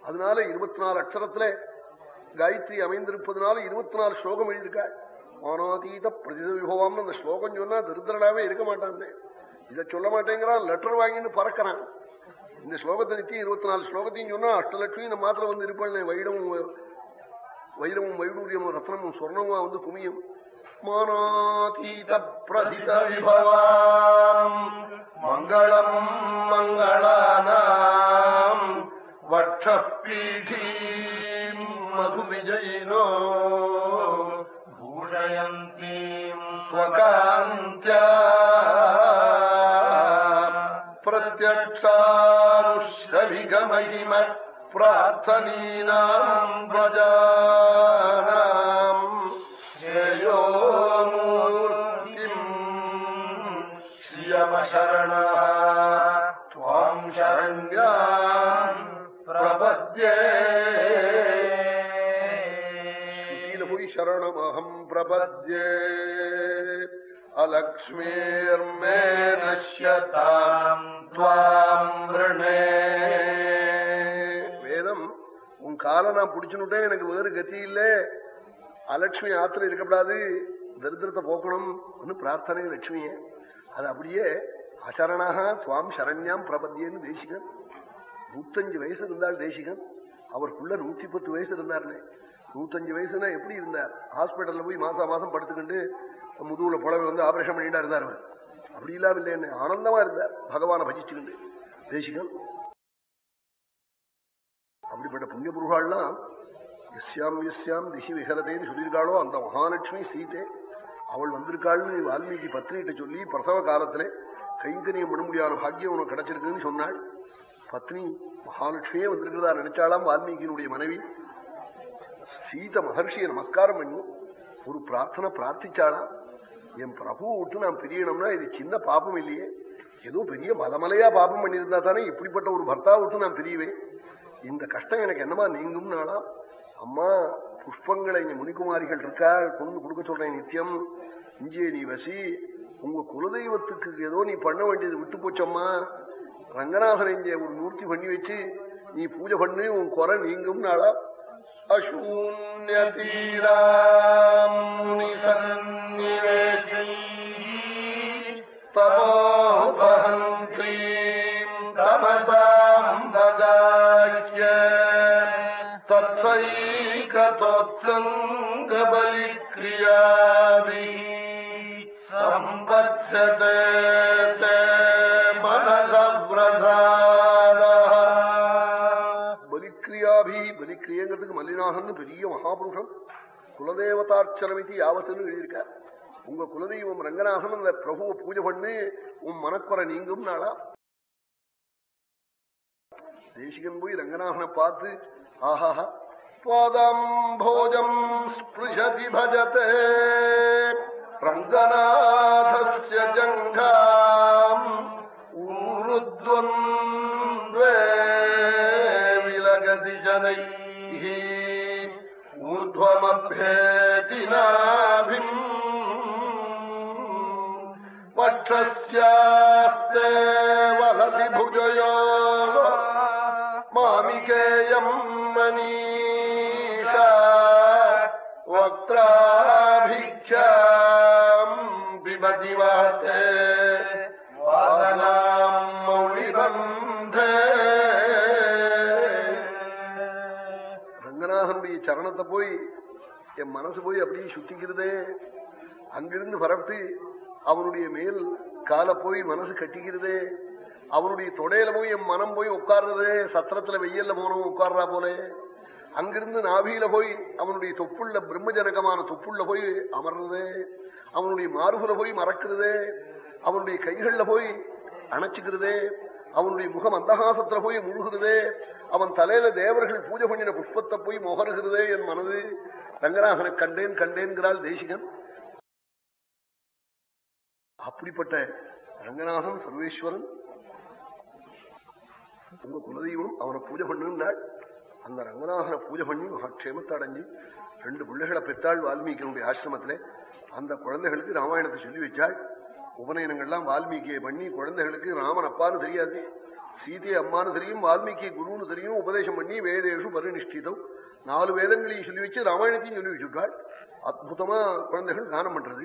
S2: அதனால இருபத்தி நாலு அக்ஷரத்துல காயத்ரி அமைந்திருப்பதனால இருபத்தி நாலு ஸ்லோகம் எழுதியிருக்காள். மானாதீத பிரதித விபவம்னு அந்த ஸ்லோகம் சொன்னா திருத்தரடாவே இருக்க மாட்டான் இதை சொல்ல மாட்டேங்கிறான் லெட்டர் வாங்கின்னு பறக்கிறான். இந்த ஸ்லோகத்தை நித்தி இருபத்தி நாலு ஸ்லோகத்தையும் சொன்னா அஷ்டலட்சுமி இந்த மாத்திர வந்து இருப்பாள் வைடமும் வைரமும் வைடூரியமும் ரத்னமும் சொர்ணமும் வந்து குமியும். மானாதீத பிரதித விபவாம்
S1: மங்களம் மங்களானாம். வட்சப்பீடி மது விஜயினோ பூஷயந்தீம் ஸ்வகாந்தியா.
S2: பிரத்யக்ஷாருஷவிகமகிம பிரார்த்தனீனாம் பிரஜானாம் ஸ்ரேயோமூர்த்திம்
S1: ஸ்ரீயமசரண துவாம் சரண்யாம் பிரபத்யே
S2: போய் சரணமகம் பிரபத்யே அலக்ஷ்மீர்மே நஷ்யதாம் காலை நான் பிடிச்சுட்டேன் எனக்கு வேறு கத்தி இல்ல. அலட்சுமி ஆத்துல இருக்கப்படாது. தரித்திரத்தை போக்கணும். பிரார்த்தனை லட்சுமிய. அது அப்படியே அசரணாக துவாம் சரண்யாம் பிரபத்தியன்னு தேசிகன். நூத்தஞ்சு வயசு இருந்தால் தேசிகன். அவருக்குள்ள நூத்தி பத்து வயசு இருந்தார்னே. நூத்தஞ்சு வயசுனா எப்படி இருந்தார்? ஹாஸ்பிட்டல்ல போய் மாசா மாசம் படுத்துக்கிண்டு முதுகுல புலவை வந்து ஆபரேஷன் பண்ணிட்டா இருந்தார் அவர். அப்படி இல்லாம இல்லைன்னு ஆனந்தமா இருந்தார். பகவானை பஜிச்சுக்கிண்டு. தேசிகன் அப்படிப்பட்ட புண்ணிய புருஷாள்லாம் எஸ்யாம் எஸ்யாம் திசி விஹரதேன்னு சொல்லியிருக்காளோ அந்த மகாலட்சுமி சீதே அவள் வந்திருக்காள்னு வால்மீகி பத்னிகிட்ட சொல்லி பிரசவ காலத்துல கைங்கரியம் பண்ண முடியாத பாக்கியம் உனக்கு கிடைச்சிருக்குன்னு சொன்னாள். பத்னி மகாலட்சுமியே வந்திருக்கிறதா நினைச்சாலாம் வால்மீகியினுடைய மனைவி. சீத மகர்ஷியை நமஸ்காரம் பண்ணி ஒரு பிரார்த்தனை பிரார்த்திச்சாளா என் பிரபுவை விட்டு நான் பிரியணும்னா இது சின்ன பாபம் இல்லையே. ஏதோ பெரிய மலமலையா பாபம் பண்ணியிருந்தா தானே இப்படிப்பட்ட ஒரு பர்த்தாவை விட்டு நான் பிரியுவேன் இந்த கஷ்டம் எனக்கு என்னமா நீங்கும் நாளா அம்மா புஷ்பங்களை இங்க முனிக்குமாரிகள் இருக்கா கொண்டு கொடுக்க சொல்றேன் நித்தியம் இங்கே நீ வசி. உங்க குலதெய்வத்துக்கு ஏதோ நீ பண்ண வேண்டியது விட்டு போச்சம்மா. ரங்கநாதன் இங்கே ஒரு மூர்த்தி பண்ணி வச்சு நீ பூஜை பண்ணு உன் குறை நீங்கும் நாளா அசூன்யதீராம் தபோ தத்சைகதோத்சங்கபலிக்ரியாபி சம்பத்சதே பலிக்ரியாபி பலிக்கிரியங்கிறதுக்கு மல்லிநாகன் பெரிய மகாபுருஷன். குலதேவதார்ச்சனமிதி யாவத்துன்னு எழுதியிருக்கார். உங்க குலதெய்வம் ரங்கநாதன் அந்த பிரபுவை பூஜை பண்ணி உன் மனக்குறை நீங்கும் நாளா? தேசிகன் போய் ரங்கநாதனை பார்த்து ஆஹாஹா स्वादम्भोजम् स्पृशति भजते रङ्गनाथस्य जङ्घाम् ऊरुद्वन्द्वे विलगति जनैः ऊर्ध्वमभ्येतिनाभिम् वक्षस्यास्ते वहति भुजयो मामिकेयम् मनी वक्त्राभिख्याम् पिबति वाते वादनाम् मौलिबन्धे ரங்கநாதனுடைய சரணத்தை போய் என் மனசு போய் அப்படியே சுத்திக்கிறதே அங்கிருந்து பரப்பிட்டு அவனுடைய மேல் காலை போய் மனசு கட்டிக்கிறதே அவனுடைய தொடையில போய் என் மனம் போய் உட்கார்றதே சத்திரத்துல வெயில்ல போனவன் உட்கார்றா போலே அங்கிருந்து நாபியில போய் அவனுடைய தொப்புள்ள பிரம்மஜனகமான தொப்புள்ள போய் அமர்றது அவனுடைய மார்புல போய் மறக்கிறது அவனுடைய கைகள்ல போய் அணைச்சுக்கிறது அவனுடைய முகம் அந்தகாசத்துல போய் முழுகிறது அவன் தலையில தேவர்கள் பூஜை பண்ணின புஷ்பத்தை போய் முகருகிறதே என் மனது. ரங்கநாதனை கண்டேன் கண்டேன்கிறாள் தேசிகன். அப்படிப்பட்ட ரங்கநாதன் சர்வேஸ்வரன் உங்க குலதெய்வம் அவனை பூஜை பண்ணுனாள் அந்த ரங்கநாதனை பூஜை பண்ணி மகாட்சேமத்தை அடைஞ்சு ரெண்டு பிள்ளைகளை பெற்றாள் வால்மீகியனுடைய ஆசிரமத்திலே. அந்த குழந்தைகளுக்கு ராமாயணத்தை சொல்லி வச்சாள். உபநயனங்கள்லாம் வால்மீகியை பண்ணி குழந்தைகளுக்கு ராமன் அப்பான்னு தெரியாது. சீதையை அம்மான்னு தெரியும் வால்மீகி குருன்னு தெரியும். உபதேசம் பண்ணி வேதேஷு மறுநிஷ்டிதம் நாலு வேதங்களையும் சொல்லி வச்சு ராமாயணத்தையும் சொல்லி வச்சுட்டாள் அற்புதமா குழந்தைகள் தானம் பண்றது.